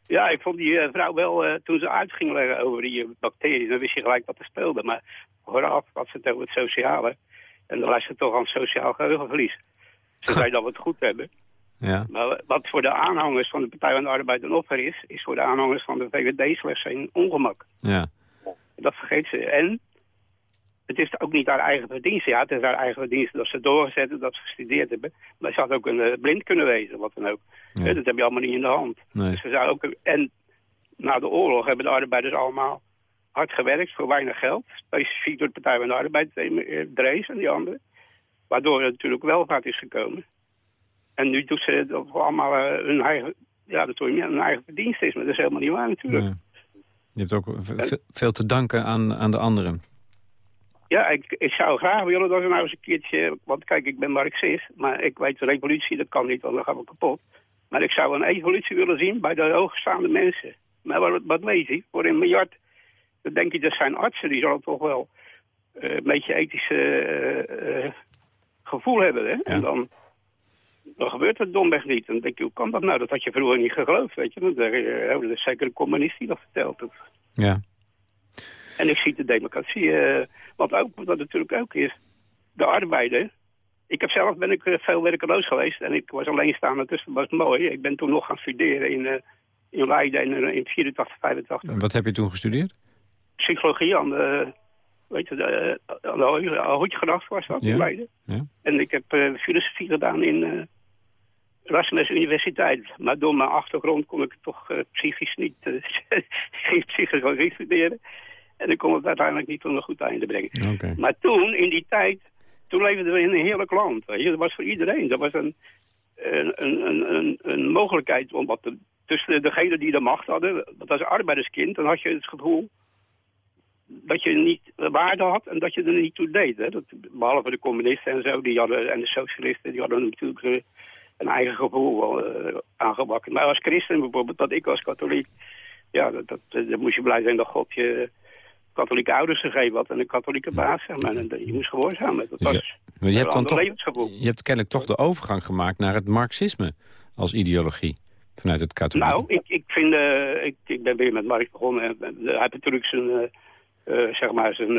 Ja, ik vond die uh, vrouw wel, uh, toen ze uit ging leggen over die bacteriën, dan wist je gelijk wat er speelde. Maar vooraf had ze het over het sociale. En dan lijst het toch aan sociaal geheugenverlies. Ze [LAUGHS] zei dat we het goed hebben. Ja. Maar wat voor de aanhangers van de Partij van de Arbeid een offer is, is voor de aanhangers van de VVD slechts een ongemak. Ja. Dat vergeet ze. En het is ook niet haar eigen verdienste. Ja, het is haar eigen verdienste dat ze doorzetten, dat ze gestudeerd hebben. Maar ze had ook een uh, blind kunnen wezen, wat dan ook. Ja, dat heb je allemaal niet in de hand. Nee. Dus ze zou ook, en na de oorlog hebben de arbeiders allemaal hard gewerkt voor weinig geld. Specifiek door de Partij van de Arbeid, Drees en die anderen. Waardoor er natuurlijk welvaart is gekomen. En nu doet ze dat allemaal hun eigen, ja, dat niet, hun eigen verdienst is. Maar dat is helemaal niet waar natuurlijk. Je hebt ook veel te danken aan, aan de anderen. Ja, ik, ik zou graag willen dat we nou eens een keertje... Want kijk, ik ben Marxist, maar ik weet de revolutie, dat kan niet, want dan gaan we kapot. Maar ik zou een evolutie willen zien bij de hoogstaande mensen. Maar wat, wat weet je, voor een miljard... Dan denk je, dat zijn artsen, die zullen toch wel uh, een beetje ethisch uh, uh, gevoel hebben. Hè? En dan, dan gebeurt het domweg niet. En dan denk je, hoe kan dat nou? Dat had je vroeger niet geloofd, weet je. Dat, is zeker een communist die dat vertelt. Ja. En ik zie de democratie, wat, ook, wat natuurlijk ook is, de arbeider. Ik heb zelf ben ik veel werkeloos geweest en ik was alleenstaande, dus dat was mooi. Ik ben toen nog gaan studeren in, in Leiden in, in 84, 85. Wat heb je toen gestudeerd? Psychologie aan de weet je, de, aan de Hoedgedacht was dat, ja. in Leiden. Ja. En ik heb uh, filosofie gedaan in uh, Erasmus Universiteit. Maar door mijn achtergrond kon ik toch uh, psychisch niet [LAUGHS] psychologie studeren. En ik kon het uiteindelijk niet tot een goed einde brengen. Okay. Maar toen, in die tijd, toen leefden we in een heerlijk land. Dat was voor iedereen. Dat was een, een, een, een, een mogelijkheid. Omdat de, tussen degenen die de macht hadden, dat was arbeiderskind, dan had je het gevoel dat je niet waarde had en dat je er niet toe deed. Hè. Dat, behalve de communisten en zo, die hadden, en de socialisten, die hadden natuurlijk uh, een eigen gevoel wel uh, aangebakken. Maar als christen bijvoorbeeld, dat ik als katholiek, ja, dat, dat, dat moest je blij zijn dat God je katholieke ouders gegeven had en een katholieke baas. Zeg maar, en je moest gehoorzamen. Dat was dus ja, maar je hebt dan toch, je hebt kennelijk toch de overgang gemaakt naar het marxisme als ideologie. Vanuit het katholieke. Nou, ik, ik vind, uh, ik, ik ben weer met Marx begonnen. Hij heeft natuurlijk zijn uh, zeg maar zijn,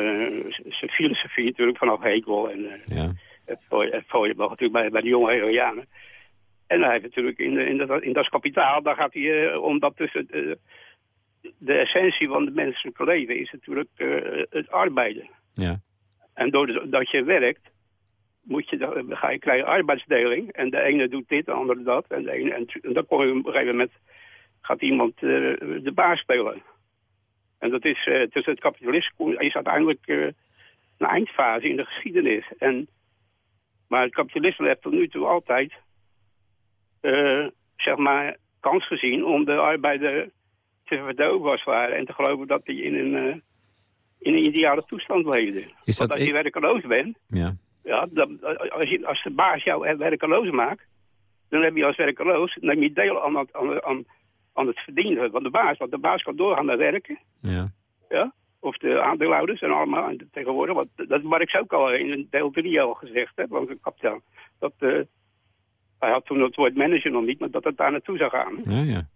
zijn filosofie natuurlijk vanaf Hegel en ja. Feuerbach natuurlijk bij, bij de jonge Hegelianen. En hij heeft natuurlijk in, in, dat, in dat kapitaal, daar gaat hij, omdat tussen de, essentie van het menselijke leven is natuurlijk het arbeiden. Ja. En doordat je werkt, moet je, dan ga je krijgen arbeidsdeling. En de ene doet dit, de andere dat. En, de ene, en, en dan kom je op een gegeven moment, gaat iemand de baas spelen. En dat is, uh, tussen het kapitalisme is uiteindelijk een eindfase in de geschiedenis. En, maar het kapitalisme heeft tot nu toe altijd, zeg maar, kans gezien om de arbeider te verdoven als het ware. En te geloven dat hij in een, in een ideale toestand leefde. Is dat Want als je werkeloos bent, ja. Ja, dan, als, je, als de baas jou werkeloos maakt, dan heb je als werkeloos, neem je deel aan, aan, aan aan het verdienen van de baas. Want de baas kan doorgaan naar werken. Ja. ja? Of de aandeelhouders en allemaal en tegenwoordig. Want dat had ik ook al in deel 3 al gezegd. Hè, van de kapitein. Dat, uh, hij had toen het woord manager nog niet, maar dat het daar naartoe zou gaan. Ja, ja.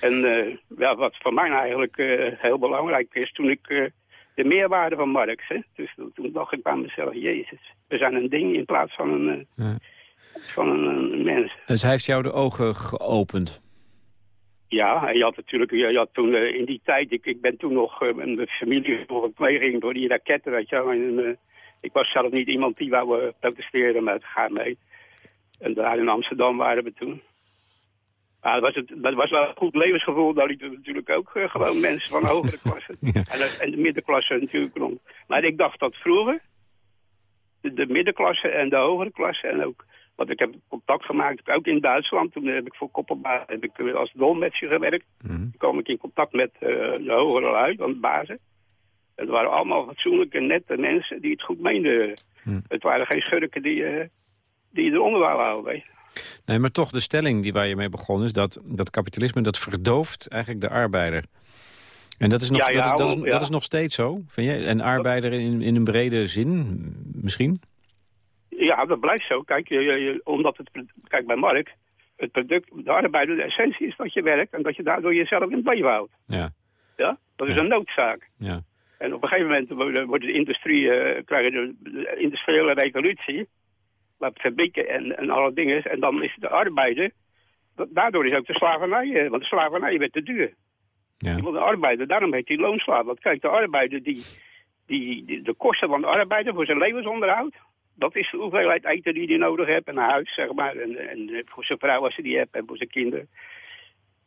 En uh, ja, wat voor mij eigenlijk uh, heel belangrijk is, toen ik de meerwaarde van Marx, hè, dus toen dacht ik bij mezelf, jezus, we zijn een ding in plaats van een, ja. van een, een, mens. Dus hij heeft jou de ogen geopend? Ja, en je had natuurlijk, je had toen uh, in die tijd, ik, ik ben toen nog uh, met mijn familie meeging door die raketten, weet je en, uh, Ik was zelf niet iemand die wou protesteren, maar het gaat mee. En daar in Amsterdam waren we toen. Maar dat was, het, dat was wel een goed levensgevoel, daar liepen natuurlijk ook gewoon mensen van hogere [LAUGHS] klassen. ja. en, en, de middenklasse natuurlijk rond. Maar ik dacht dat vroeger, de, de middenklasse en de hogere klasse en ook want ik heb contact gemaakt, ook in Duitsland. Toen heb ik voor Koppelbaas heb ik als dolmetscher gewerkt. Mm Toen kwam ik in contact met uh, de hogere lui, van de bazen. Het waren allemaal fatsoenlijke, nette mensen die het goed meenden. Mm. Het waren geen schurken die, uh, die je eronder wou houden. Nee, maar toch de stelling die waar je mee begon is dat, dat kapitalisme dat verdooft eigenlijk de arbeider. En dat is nog, ja, ja, dat, is, dat, is, ja. dat is nog steeds zo, vind je? En arbeider in, in een brede zin, misschien? Ja, dat blijft zo. Kijk, je, je, omdat het, kijk bij Mark, het product, de arbeider, de essentie is dat je werkt en dat je daardoor jezelf in het leven houdt. Ja. Ja, dat is een noodzaak. Ja. En op een gegeven moment wordt- de industrie, eh krijg je de, de industriële revolutie, met fabrieken en, en alle dingen, en dan is de arbeider, da- daardoor is ook de slavernij, eh, want de slavernij werd te duur. Ja. Want de arbeider, daarom heet hij loonslaaf. Want kijk, de arbeider, die, die, die- de kosten van de arbeider voor zijn levensonderhoud, dat is de hoeveelheid eten die hij nodig heeft en een huis, zeg maar. En, en voor zijn vrouw als hij die heeft en voor zijn kinderen.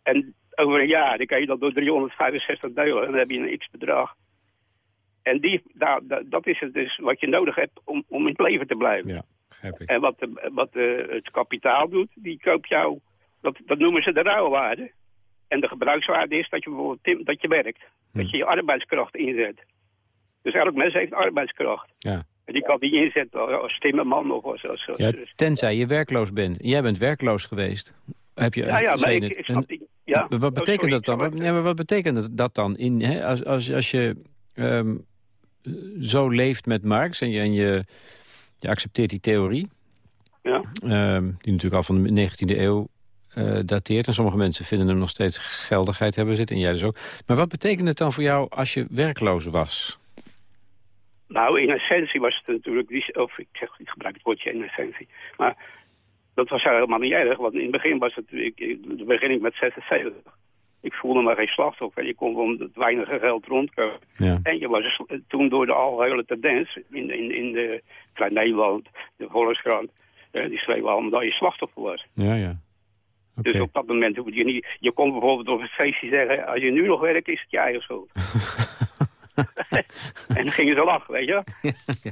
En over een jaar, dan kan je dat door 365 delen en dan heb je een x-bedrag. En die, daar, dat is het dus wat je nodig hebt om, om in het leven te blijven. Ja, begrijp ik. En wat, de, wat de, het kapitaal doet, die koopt jou, dat, dat noemen ze de ruilwaarde. En de gebruikswaarde is dat je bijvoorbeeld dat je werkt. Dat Hm. je je arbeidskracht inzet. Dus elk mens heeft arbeidskracht. Ja. En die kan die inzetten als timmerman of als... als, als Ja, tenzij je werkloos bent. Jij bent werkloos geweest. Heb je, ja, ja, maar ik, net. ik snap die... Ja. wat Oh, betekent sorry, dat dan? ja, maar wat betekent dat dan in, hè, als, als, als je ehm, zo leeft met Marx en je, en je, je accepteert die theorie, Ja. ehm, die natuurlijk al van de 19e eeuw eh, dateert. En sommige mensen vinden hem nog steeds geldigheid hebben zitten, en jij dus ook. Maar wat betekent het dan voor jou als je werkloos was? Nou, in essentie was het natuurlijk... Die, of ik, zeg, ik gebruik het woordje in essentie. Maar dat was helemaal niet erg. Want in het begin was het... Ik, ik, begin ik met 76. Ik voelde me geen slachtoffer. Je kon van het weinige geld rondkomen. Ja. En je was toen door de algehele tendens... in, in, in de Klein Nederland, de Volkskrant... die schreven allemaal dat je slachtoffer was. Ja, ja. Dus op dat moment hoefde je niet... Je kon bijvoorbeeld op het feestje zeggen... als je nu nog werkt, is het je eigen schuld. En dan gingen ze lachen, weet je.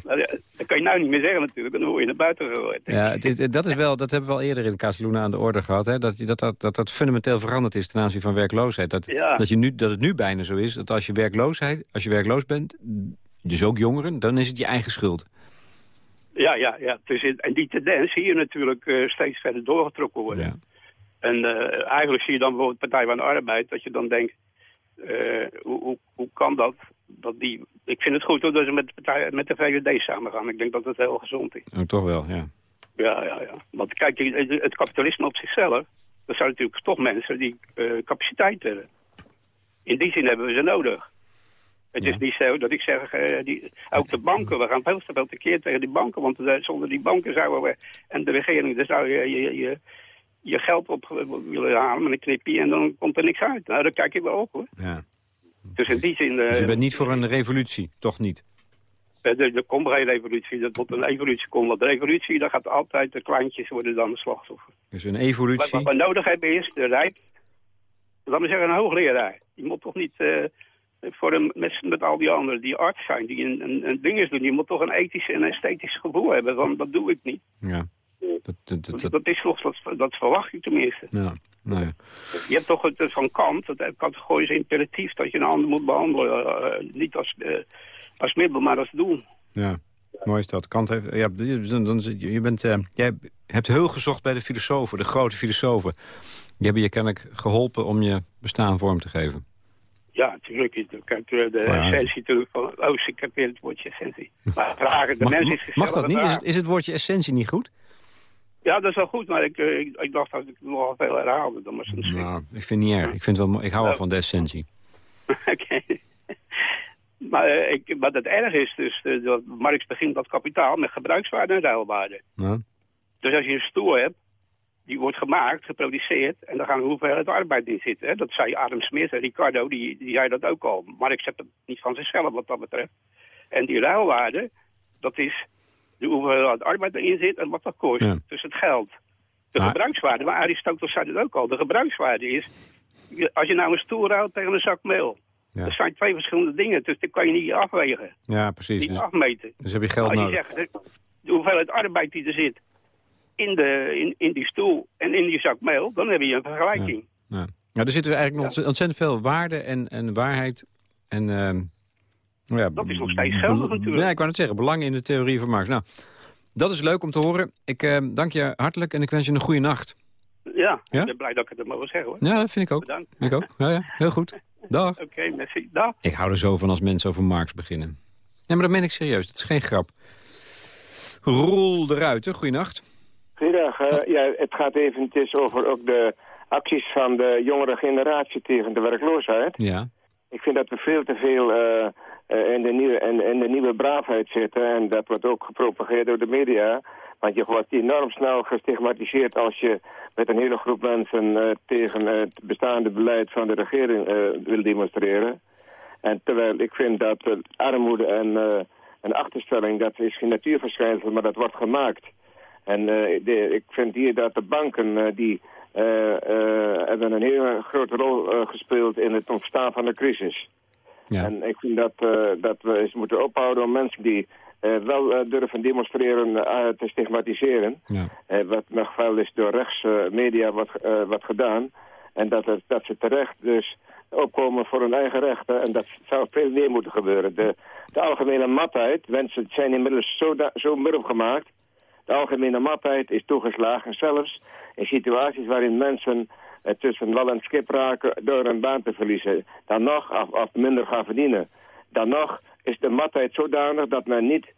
Nou, Dat kan je nou niet meer zeggen natuurlijk. Dan word je naar buiten gegooid. Ja, het is, dat, is wel, dat hebben we al eerder in Casaluna aan de orde gehad. Hè? Dat, dat, dat, dat dat fundamenteel veranderd is ten aanzien van werkloosheid. Dat, Ja. dat, je nu, dat het nu bijna zo is dat als je, werkloosheid, als je werkloos bent, dus ook jongeren, dan is het je eigen schuld. Ja, ja, ja. Dus in- en die tendens zie je natuurlijk eh, steeds verder doorgetrokken worden. Ja. En eh, eigenlijk zie je dan bijvoorbeeld Partij van de Arbeid... dat je dan denkt, eh, hoe, hoe, hoe kan dat? Dat die, ik vind het goed hoor, dat ze met met de VVD samen gaan. Ik denk dat het heel gezond is. Oh, toch wel, ja. Ja, ja, ja. Want kijk, het, het kapitalisme op zichzelf... dat zijn natuurlijk toch mensen die eh, capaciteit hebben. In die zin hebben we ze nodig. Het Ja. is niet zo dat ik zeg, eh, die, ook de banken, we gaan veel te veel tekeer tegen die banken, want eh, zonder die banken zouden we, en de regering, dan zou je je, je, je geld op willen halen met een knipje en dan komt er niks uit. Nou, daar kijk ik wel op hoor. ja. Dus in die zin... eh, Dus je bent niet voor een revolutie, toch niet? Er, er komt geen revolutie, dat moet een evolutie komen. Want de revolutie, daar gaat altijd de kleintjes worden dan de slachtoffer. Dus een evolutie. wat we nodig hebben is de rijk, laat me zeggen een hoogleraar. Die moet toch niet eh, voor een, met, met al die anderen die arts zijn, die een, een, een dinges doen. Die moet toch een ethisch en esthetisch gevoel hebben, van dat doe ik niet. Ja. Dat, dat, dat, is toch, dat, dat verwacht je tenminste. ja. Je hebt toch het, van Kant, het categorisch imperatief, dat je een ander moet behandelen. eh, niet als, eh, als middel, maar als doel. Ja, mooi is dat. Kant heeft, ja, dan, je bent, eh, jij hebt heel gezocht bij de filosofen, de grote filosofen. Die hebben je kennelijk geholpen om je bestaan vorm te geven. Ja, natuurlijk. Kijk, de ja, essentie natuurlijk van... Oh, ik heb weer het woordje essentie. Maar vragen, de Mag, mens is mag dat niet? Is het, is het woordje essentie niet goed? Ja, dat is wel goed, maar ik, eh, ik, ik dacht dat ik nogal veel herhaalde. Dan was het. Nou, ik vind het niet erg. Ik, vind wel, ik hou wel van de essentie. [LAUGHS] Oké. maar, eh, ik, maar het erg is dus, dat Marx begint dat kapitaal met gebruikswaarde en ruilwaarde. Ja. Dus als je een stoel hebt, die wordt gemaakt, geproduceerd, en daar gaan hoeveelheid arbeid in zitten. Hè? Dat zei Adam Smith en Ricardo, die, die zei dat ook al. Marx hebt het niet van zichzelf wat dat betreft. En die ruilwaarde, dat is de hoeveelheid arbeid erin zit en wat dat kost. Ja. Dus het geld. De Maar- gebruikswaarde, maar Aristoteles zei dat ook al. De gebruikswaarde is, als je nou een stoel ruilt tegen een zak meel. Ja. Dat zijn twee verschillende dingen, dus dat kan je niet afwegen. Ja, precies. Niet Dus, afmeten. dus heb je geld Als je nodig. zegt, de- hoeveelheid arbeid die er zit in, de, in, in die stoel en in die zak meel, dan heb je een vergelijking. Ja. Nou, er zitten eigenlijk nog ontze- ontzettend veel waarde en, en waarheid. En, ehm, ja, Dat is nog steeds geldig natuurlijk. Ja, ik wou het zeggen. Belang in de theorie van Marx. Nou, dat is leuk om te horen. Ik ehm, dank je hartelijk en ik wens je een goede nacht. Ja, Ja? ik ben blij dat ik het mogen zeggen hoor. Ja, dat vind ik ook. Bedankt. Ik ook. Ja, ja, heel goed. Dag. [LAUGHS] Oké, merci. Dag. Ik hou er zo van als mensen over Marx beginnen. Nee, maar dat meen ik serieus. Dat is geen grap. Roel de Ruiter, goeienacht. Goedendag. eh, ja, het gaat eventjes over ook de acties van de jongere generatie tegen de werkloosheid. Ja. Ik vind dat we veel te veel eh, eh, in, de nieuwe, in, in de nieuwe braafheid zitten. En dat wordt ook gepropageerd door de media. Want je wordt enorm snel gestigmatiseerd als je met een hele groep mensen eh, tegen het bestaande beleid van de regering eh, wil demonstreren. En terwijl ik vind dat eh, armoede en, eh, en achterstelling, dat is geen natuurverschijnsel, maar dat wordt gemaakt. En eh, ik vind hier dat de banken, eh, die eh, eh, hebben een hele grote rol eh, gespeeld in het ontstaan van de crisis. En ik vind dat, dat we eens moeten ophouden om mensen die wel durven demonstreren te stigmatiseren. Ja. wat nog wel eens door rechtsmedia wordt, wat gedaan. En dat, het, dat ze terecht dus opkomen voor hun eigen rechten. En dat zou veel meer moeten gebeuren. De, de algemene matheid, mensen zijn inmiddels zo, zo gemaakt. De algemene matheid is toegeslagen, zelfs in situaties waarin mensen eh, tussen wal en schip raken door een baan te verliezen. Dan nog, of, of minder gaan verdienen. Dan nog is de matheid zodanig dat men niet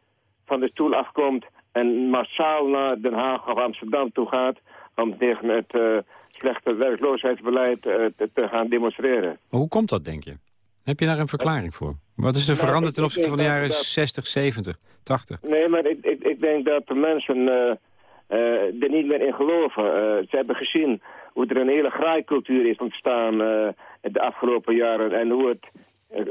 van de stoel afkomt en massaal naar Den Haag of Amsterdam toe gaat om tegen het uh, slechte werkloosheidsbeleid uh, te, te, gaan demonstreren. Maar hoe komt dat, denk je? Heb je daar een verklaring voor? Wat is er nou, veranderd ten opzichte van de jaren 60, 70, 80? Nee, maar ik, ik, ik denk dat de mensen uh, er niet meer in geloven. ze hebben gezien hoe er een hele graaikultuur is ontstaan de afgelopen jaren... en hoe het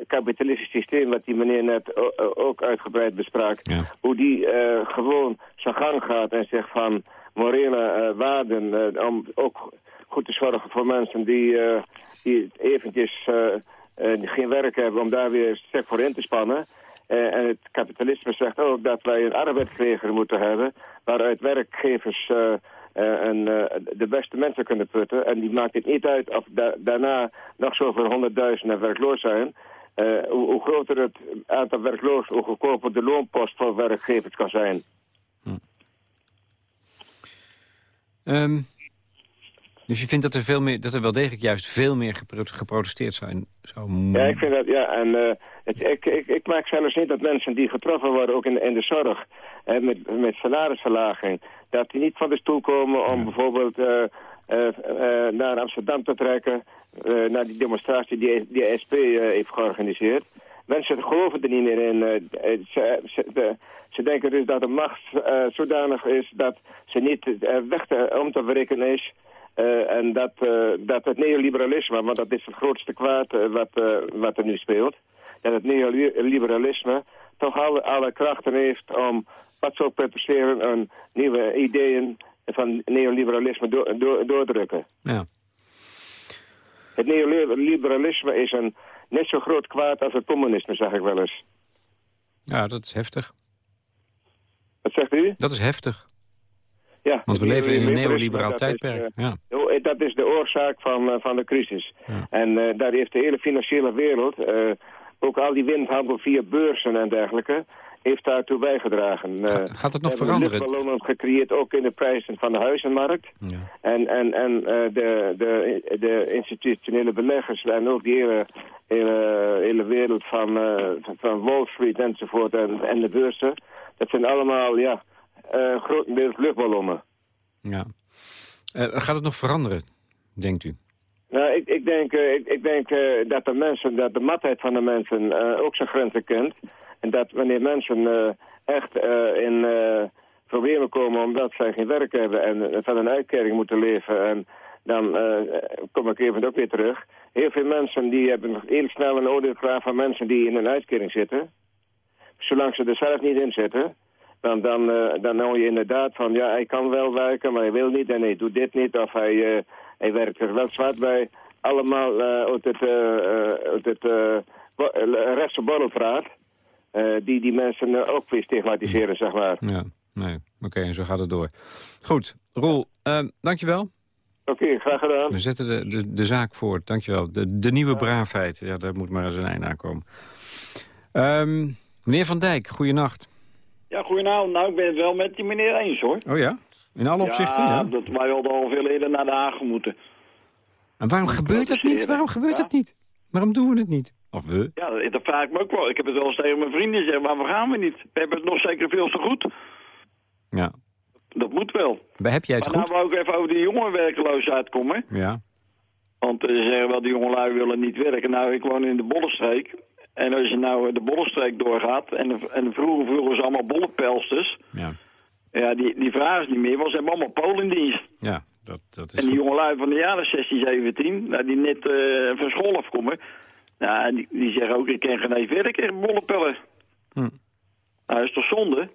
kapitalistisch systeem, wat die meneer net ook uitgebreid besprak... hoe die gewoon zijn gang gaat en zegt van morele waarden... om ook goed te zorgen voor mensen die, die eventjes geen werk hebben om daar weer sterk voor in te spannen. En het kapitalisme zegt ook dat wij een arbeidsleger moeten hebben... waaruit werkgevers en, de beste mensen kunnen putten. En die maakt het niet uit of da daarna nog zoveel honderdduizenden werkloos zijn... Hoe, hoe, groter het aantal werkloos, hoe goedkoper de loonpost voor werkgevers kan zijn. Hm. Um, dus je vindt dat er, veel meer, dat er wel degelijk juist veel meer geprotesteerd zijn, zou Ja, ik vind dat, ja. En uh, het, ik, ik, ik maak zelfs niet dat mensen die getroffen worden, ook in, in de zorg, uh, met, met salarisverlaging, dat die niet van de stoel komen om bijvoorbeeld uh, naar Amsterdam te trekken, naar die demonstratie die, die SP heeft georganiseerd. Mensen geloven er niet meer in. Ze, ze, ze, denken dus dat de macht zodanig is dat ze niet weg te, om te verrekenen is uh, en dat, uh, dat het neoliberalisme, want dat is het grootste kwaad uh, wat, wat er nu speelt... dat het neoliberalisme toch alle, alle krachten heeft om wat zo presteren en nieuwe ideeën van neoliberalisme do do doordrukken. Ja. Het neoliberalisme is een net zo groot kwaad als het communisme, zeg ik wel eens. Ja, dat is heftig. Wat zegt u? Dat is heftig. Ja, Want we leven in een neoliberaal tijdperk. Eh, ja. Dat is de oorzaak van, eh, van de crisis. En uh, daar heeft de hele financiële wereld, ook al die windhandel via beurzen en dergelijke, heeft daartoe bijgedragen. gaat het nog veranderen? We hebben gecreëerd ook in de prijzen van de huizenmarkt. Ja. En, en, en de, de, de institutionele beleggers en ook die hele, hele, hele wereld van, van Wall Street enzovoort en, en de beurzen, dat zijn allemaal, ja grotendeels luchtballonnen. Ja. Uh, gaat het nog veranderen, denkt u? Nou, ik, ik denk, uh, ik, ik, denk uh, dat de mensen, dat de matheid van de mensen ook zijn grenzen kent. En dat wanneer mensen echt in problemen komen omdat zij geen werk hebben en van een uitkering moeten leven. En dan kom ik even ook weer terug. Heel veel mensen die hebben heel snel een oordeel klaar van mensen die in een uitkering zitten. Zolang ze er zelf niet in zitten, dan, dan, uh, dan hoor je inderdaad van, ja, hij kan wel werken, maar hij wil niet en hij doet dit niet. Of hij, uh, hij werkt er wel zwart bij. Allemaal uit het, uit het rechtse borrelpraat. die die mensen ook weer stigmatiseren, zeg maar. Ja, nee. Oké, en zo gaat het door. Goed, Roel, dankjewel. Oké, graag gedaan. We zetten de, de, de zaak voort, dankjewel. De, de nieuwe braafheid, ja, daar moet maar eens een einde aankomen. Um, meneer Van Dijk, goeienacht. Ja, goedenavond. Nou, ik ben het wel met die meneer eens, hoor. Oh ja? In alle opzichten, ja? dat wij hadden al veel eerder naar de Haag moeten. En waarom gebeurt dat niet? Waarom gebeurt dat niet? Waarom doen we het niet? Of we? Ja, dat vraag ik me ook wel. Ik heb het wel eens tegen mijn vrienden gezegd, waarom gaan we niet? We hebben het nog zeker veel te goed. Ja. Dat moet wel. heb jij het maar goed? Maar nou we ook even over die jongerenwerkeloosheid komen. Ja. Want ze zeggen wel, die jongelui willen niet werken. Nou, ik woon in de Bollenstreek. En als je nou de bollenstreek doorgaat, en, en vroeger vroegen ze allemaal bollenpelsters. Ja. Ja, die, die vragen ze niet meer, want ze hebben allemaal Polendienst. Ja, dat, dat is... En die jongelui van de jaren 16, 17, nou, die net uh, van school afkomen, nou, die, die zeggen ook, ik ken geen even werken, bollenpellen. Hm. Nou, dat is toch zonde?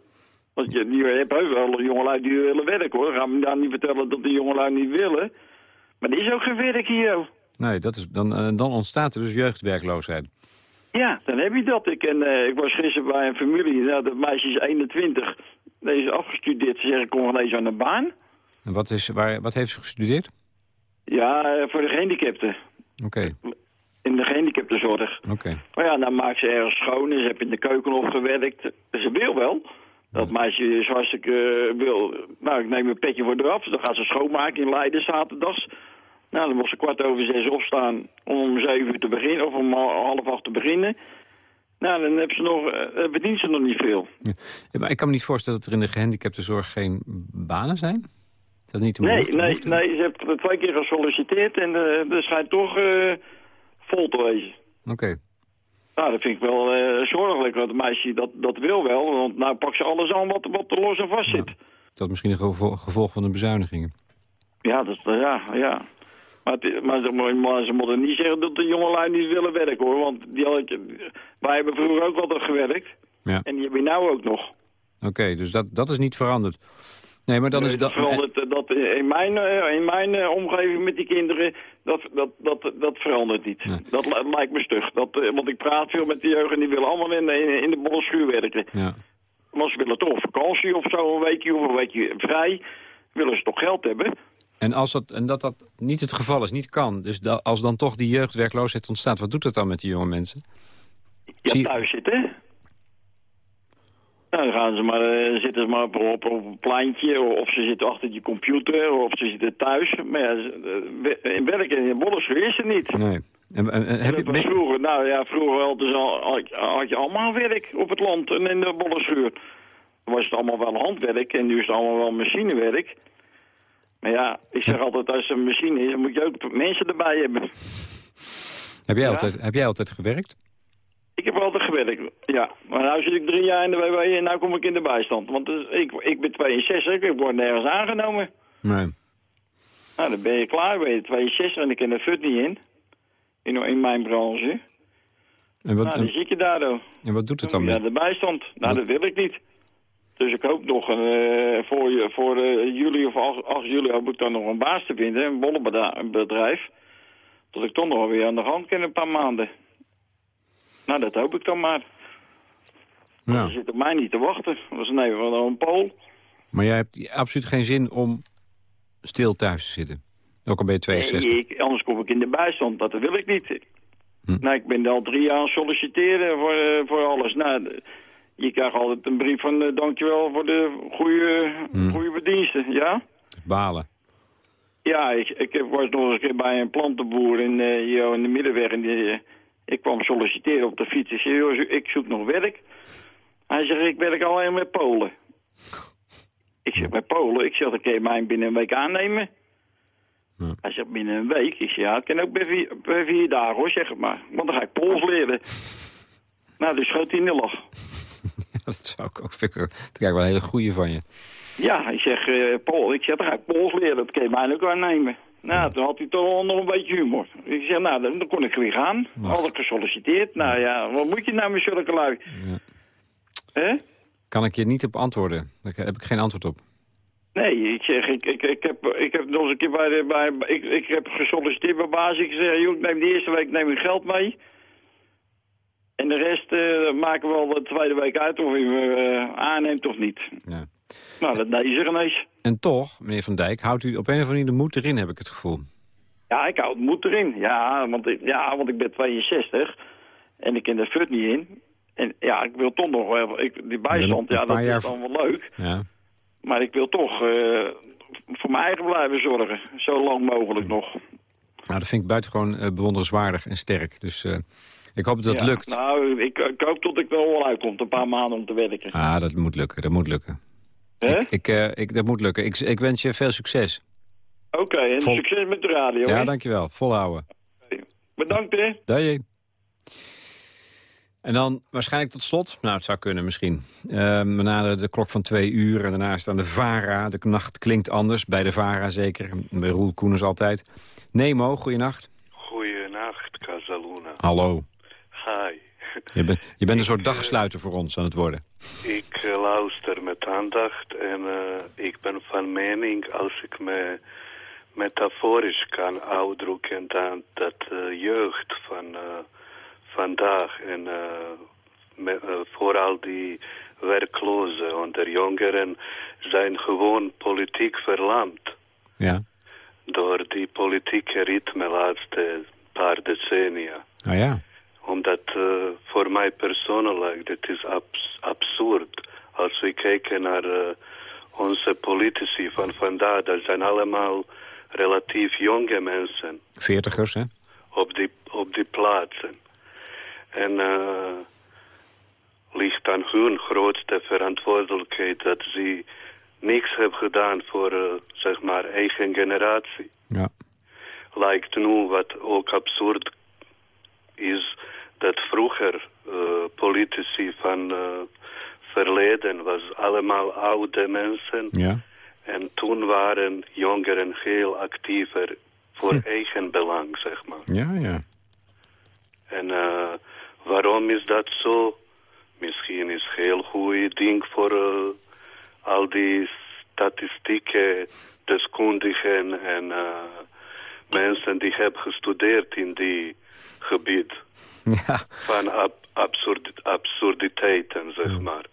Want je, je hebt heus wel jongelui die willen werken, hoor. Ga me daar niet vertellen dat die jongelui niet willen. Maar er is ook geen werk hier, Nee, dat is, dan, uh, dan ontstaat er dus jeugdwerkloosheid. Ja, dan heb je dat. Ik, en, ik was gisteren bij een familie, nou, dat meisje is 21, deze is afgestudeerd. Ze zeggen, kom wel eens aan de baan. En wat, is, waar, wat heeft ze gestudeerd? Ja, voor de gehandicapten. Oké. In de gehandicaptenzorg. Oké. Maar ja, dan maakt ze ergens schoon en ze heeft in de keuken opgewerkt. Ze wil wel. Dat meisje is hartstikke uh, wil. Nou, ik neem een petje voor eraf. Dan gaat ze schoonmaken in Leiden zaterdags. Nou, dan moest ze kwart over zes opstaan om zeven uur te beginnen. Of om half acht te beginnen. Nou, dan heb ze nog, uh, verdient ze nog niet veel. Ja, maar ik kan me niet voorstellen dat er in de gehandicaptenzorg geen banen zijn. Dat niet nee, nee, nee, ze heeft twee keer gesolliciteerd en uh, er schijnt toch vol te wezen. Oké. Nou, dat vind ik wel uh, zorgelijk, want het meisje dat, dat wil wel. Want nou pakt ze alles aan wat, wat er los en vast zit. dat is misschien een gevolg van de bezuinigingen. Ja, dat, ja, ja. Maar, het, maar, ze, maar ze moeten niet zeggen dat de jongelui niet willen werken, hoor. Want die had, wij hebben vroeger ook altijd gewerkt. Ja. En die hebben we nou ook nog. Oké, dus dat, dat is niet veranderd. Nee, maar dan is dat... Verandert, eh, dat in mijn, eh, in mijn eh, omgeving met die kinderen, dat, dat, dat, dat verandert niet. Dat lijkt me stug. Dat, want ik praat veel met de jeugd en die willen allemaal in, in, in de bollenschuur werken. Ja. Maar ze willen toch op vakantie of zo, een weekje of een weekje vrij. Willen ze toch geld hebben. En, als dat, en dat dat niet het geval is, niet kan. Dus als dan toch die jeugdwerkloosheid ontstaat, wat doet dat dan met die jonge mensen? Ja, thuis zitten. Nou, dan gaan ze maar, uh, zitten ze maar op, op, op, een pleintje, of ze zitten achter je computer, of ze zitten thuis. Maar ja, uh, in werk in Bollerschuur is het niet. Nee. En, en, heb je... vroeger, nou ja, vroeger had, dus al, had je allemaal werk op het land en in de Bollerschuur. Dan was het allemaal wel handwerk en nu is het allemaal wel machinewerk. Maar ja, ik zeg altijd, als er een machine is, dan moet je ook mensen erbij hebben. Heb jij, altijd, heb jij altijd gewerkt? Ik heb altijd gewerkt, ja. Maar nu zit ik drie jaar in de WW en nu kom ik in de bijstand. Want dus, ik, ik ben 62, ik word nergens aangenomen. Nee. Nou, dan ben je klaar, ben je 62 en ik ken de fut niet in. In, in mijn branche. En wat, nou, dan zit je daar dan. En wat doet het dan? Ja, de bijstand. Nou, dat wil ik niet. Dus ik hoop nog een, uh, voor, voor uh, juli of 8, 8 juli hoop ik dan nog een baas te vinden, een bollenbedrijf. Dat ik toch nog weer aan de hand kan een paar maanden. Nou, dat hoop ik dan maar. Ja. Ze zitten op mij niet te wachten. Dat is nee, een Pool. Maar jij hebt absoluut geen zin om stil thuis te zitten? Ook al ben je 62? Nee, ik, anders kom ik in de bijstand. Dat wil ik niet. Hm. Nou, ik ben al drie jaar solliciteren voor, uh, voor alles. Nou, je krijgt altijd een brief van uh, dankjewel voor de goede, hm. goede verdiensten, ja? Balen. Ja, ik, ik was nog eens een keer bij een plantenboer in, uh, hier in de Middenweg. En die, ik kwam solliciteren op de fiets. Ik zei, ik zoek nog werk. Hij zegt, ik werk alleen met Polen. Ik zeg, met Polen? Ik zeg, dan kun je mij binnen een week aannemen. Ja. Hij zegt, binnen een week? Ik zeg, ja, het kan ook bij vier, bij vier dagen hoor, zeg het maar. Want dan ga ik Pools leren. nou, dus schoot hij in de lach. [LAUGHS] Dat zou ik ook vinden. Dat krijg wel een hele goeie van je. Ja, ik zeg, uh, Paul, ik zeg, dan ga ik Pools leren. Dat kun je mij ook aannemen. Nou, toen had hij toch nog een beetje humor. Ik zeg, nou, dan, kon ik weer gaan. Had ik gesolliciteerd. Nou ja, wat moet je nou met zulke lui? Ja. Kan ik je niet op antwoorden? Daar heb ik geen antwoord op. Nee, ik zeg, ik, ik, ik, heb, ik heb nog eens een keer bij, de, bij ik, ik heb gesolliciteerd bij baas. Ik zeg, joh, ik neem de eerste week neem ik geld mee. En de rest uh, maken we wel de tweede week uit of je me uh, aanneemt of niet. Ja. Nou, dat nee zeg ineens. En toch, meneer Van Dijk, houdt u op een of andere manier de moed erin, heb ik het gevoel. Ja, ik houd moed erin. Ja, want ik, ja, want ik ben 62 en ik ken de fut niet in. En ja, ik wil toch nog wel, ik, die bijstand, ja, dat is dan wel leuk. Ja. Maar ik wil toch uh, voor mijn eigen blijven zorgen, zo lang mogelijk nog. Nou, dat vind ik buitengewoon uh, bewonderenswaardig en sterk. Dus uh, ik hoop dat het lukt. Nou, ik, ik, hoop dat ik er wel uitkom, een paar maanden om te werken. Ah, dat moet lukken, dat moet lukken. Ik, ik, uh, ik, dat moet lukken. Ik, ik wens je veel succes. Oké, en succes met de radio. Ja, dankjewel. Volhouden. Okay. Bedankt, hè. Dankje. En dan waarschijnlijk tot slot, nou het zou kunnen misschien. Uh, we naderen de klok van twee uur en daarna is aan de VARA. De nacht klinkt anders, bij de VARA zeker. Bij Roel Koeners altijd. Nemo, goeienacht. Goeienacht, Casaluna. Hallo. [LAUGHS] Je, bent je bent een soort dagsluiter voor ons aan het worden. Ik uh, luister met aandacht en uh, ik ben van mening als ik me metaforisch kan uitdrukken dan dat uh, jeugd van vandaag. En vooral die werklozen onder jongeren zijn gewoon politiek verlamd. Ja. Door die politieke ritme laatste paar decennia. Ah ja. Omdat uh, voor mij persoonlijk, dit is abs absurd. Als we kijken naar uh, onze politici van vandaag, dat zijn allemaal relatief jonge mensen. Veertigers, hè? Op die, op die plaatsen. En uh, ligt aan hun grootste verantwoordelijkheid dat ze niks hebben gedaan voor, uh, zeg maar, eigen generatie. Ja. Lijkt nu wat ook absurd is dat vroeger uh, politici van verleden was allemaal oude mensen. Ja. En toen waren jongeren heel actiever voor hm. eigen belang, zeg maar. Ja, ja. En uh, waarom is dat zo? Misschien is het heel goed ding voor al die statistieke deskundigen en uh, mensen die hebben gestudeerd in die gebied. Ja. Van ab absurd absurditeiten, zeg maar.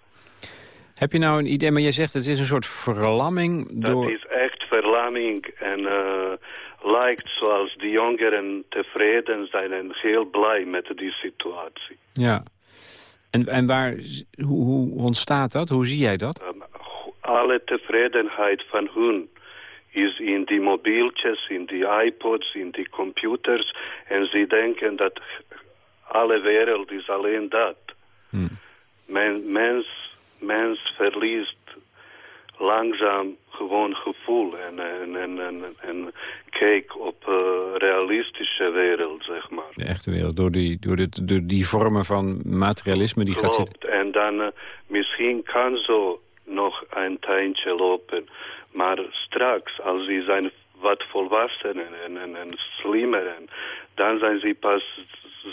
Heb je nou een idee, maar jij zegt het is een soort verlamming door... Dat is echt verlamming en uh, lijkt zoals de jongeren tevreden zijn en heel blij met die situatie. Ja. En, en waar, hoe, hoe ontstaat dat? Hoe zie jij dat? Um, alle tevredenheid van hun is in die mobieltjes, in die iPods, in die computers. En ze denken dat alle wereld is alleen dat. Hmm. Men, mens mens verliest langzaam gewoon gevoel en, en, en, en, en kijk op uh, realistische wereld, zeg maar. De echte wereld, door die, door, dit, door die vormen van materialisme die Klopt. gaat zitten. En dan uh, misschien kan zo nog een tijdje lopen. Maar straks, als ze zijn wat volwassener en, en, en slimmer, en, dan zijn ze pas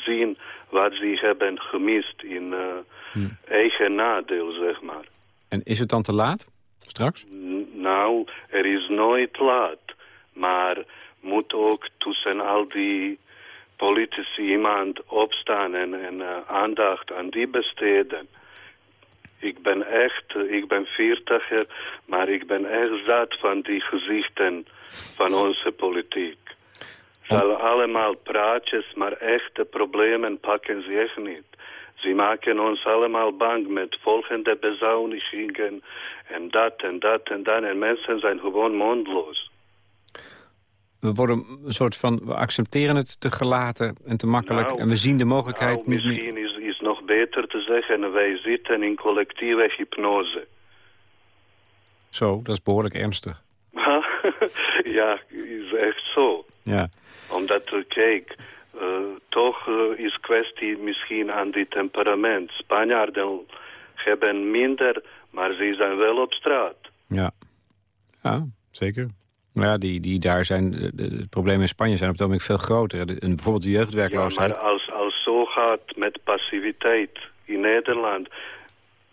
zien wat ze hebben gemist in... Uh, hm. eigen nadeel, zeg maar. En is het dan te laat, straks? nou, er is nooit laat. Maar moet ook tussen al die politici iemand opstaan en, en uh, aandacht aan die besteden. Ik ben echt, uh, ik ben veertiger, maar ik ben echt zat van die gezichten van onze politiek. Ze oh. allemaal praatjes, maar echte problemen pakken ze echt niet. Ze maken ons allemaal bang met volgende bezuinigingen en dat en dat en dat. En mensen zijn gewoon mondloos. We worden een soort van, we accepteren het te gelaten en te makkelijk. Nou, en we zien de mogelijkheid nou, misschien is nog beter te zeggen, wij zitten in collectieve hypnose. Zo, dat is behoorlijk ernstig. [LAUGHS] ja, is echt zo. Ja. Omdat, kijk, uh, toch uh, is kwestie misschien aan die temperament. Spanjaarden hebben minder, maar ze zijn wel op straat. Ja, ja zeker. Maar ja, die, die daar zijn, de, de problemen in Spanje zijn op het moment veel groter. De, bijvoorbeeld de jeugdwerkloosheid. Ja, maar als, met passiviteit in Nederland...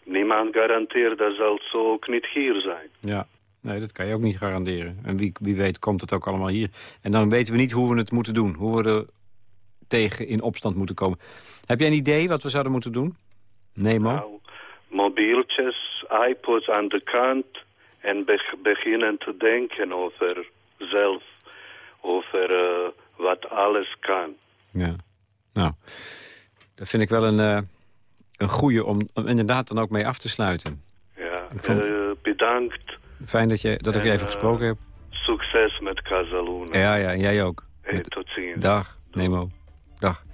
niemand garandeert dat zal zo ook niet hier zijn. Ja, Nee, dat kan je ook niet garanderen. En wie, wie weet komt het ook allemaal hier. En dan weten we niet hoe we het moeten doen. Hoe we er tegen in opstand moeten komen. Heb jij een idee wat we zouden moeten doen? Nemo? Nou, mobieltjes, iPods aan de kant... en beginnen te denken over zelf. Over uh, wat alles kan. Ja, nou, dat vind ik wel een, uh, een goede om, om, inderdaad dan ook mee af te sluiten. Ja, vond... uh, bedankt. Fijn dat, je, dat en, ik je even gesproken heb. Succes met Casaluna. Ja, ja, jij ook. Hey, tot ziens. Dag, Nemo. Dag.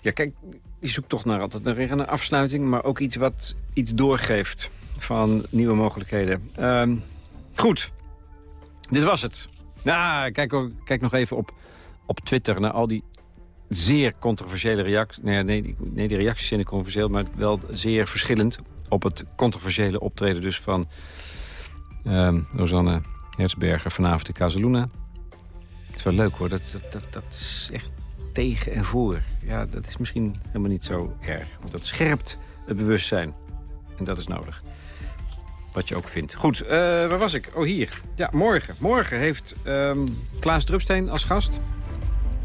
Ja, kijk, je zoekt toch naar altijd naar een afsluiting... maar ook iets wat iets doorgeeft van nieuwe mogelijkheden. Um, goed, dit was het. Nou, kijk, kijk nog even op, op Twitter naar al die zeer controversiële reacties. Nee, nee, nee, die reacties zijn controversieel, maar wel zeer verschillend... op het controversiële optreden dus van um, Rosanne Herzberger vanavond in Casaluna. Het is wel leuk hoor, dat, dat, dat, is echt tegen en voor. Ja, dat is misschien helemaal niet zo erg. Want dat scherpt het bewustzijn. En dat is nodig. Wat je ook vindt. Goed, uh, waar was ik? Oh, hier. Ja, morgen. Morgen heeft um, Klaas Drupsteen als gast.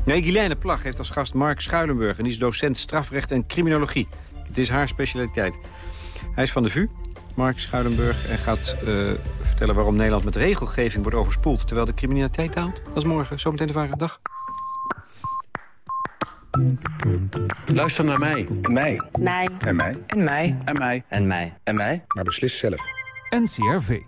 Nee, Guilaine Plag heeft als gast Mark Schuilenburg... en die is docent strafrecht en criminologie. Het is haar specialiteit. Hij is van de VU, Mark Schuilenburg... en gaat uh, vertellen waarom Nederland met regelgeving wordt overspoeld... terwijl de criminaliteit daalt. Dat is morgen. Zometeen de vraag. Dag. Luister naar mij. En mij. Mij. En mij. En mij. En mij. En mij. En mij. Maar beslis zelf. NCRV.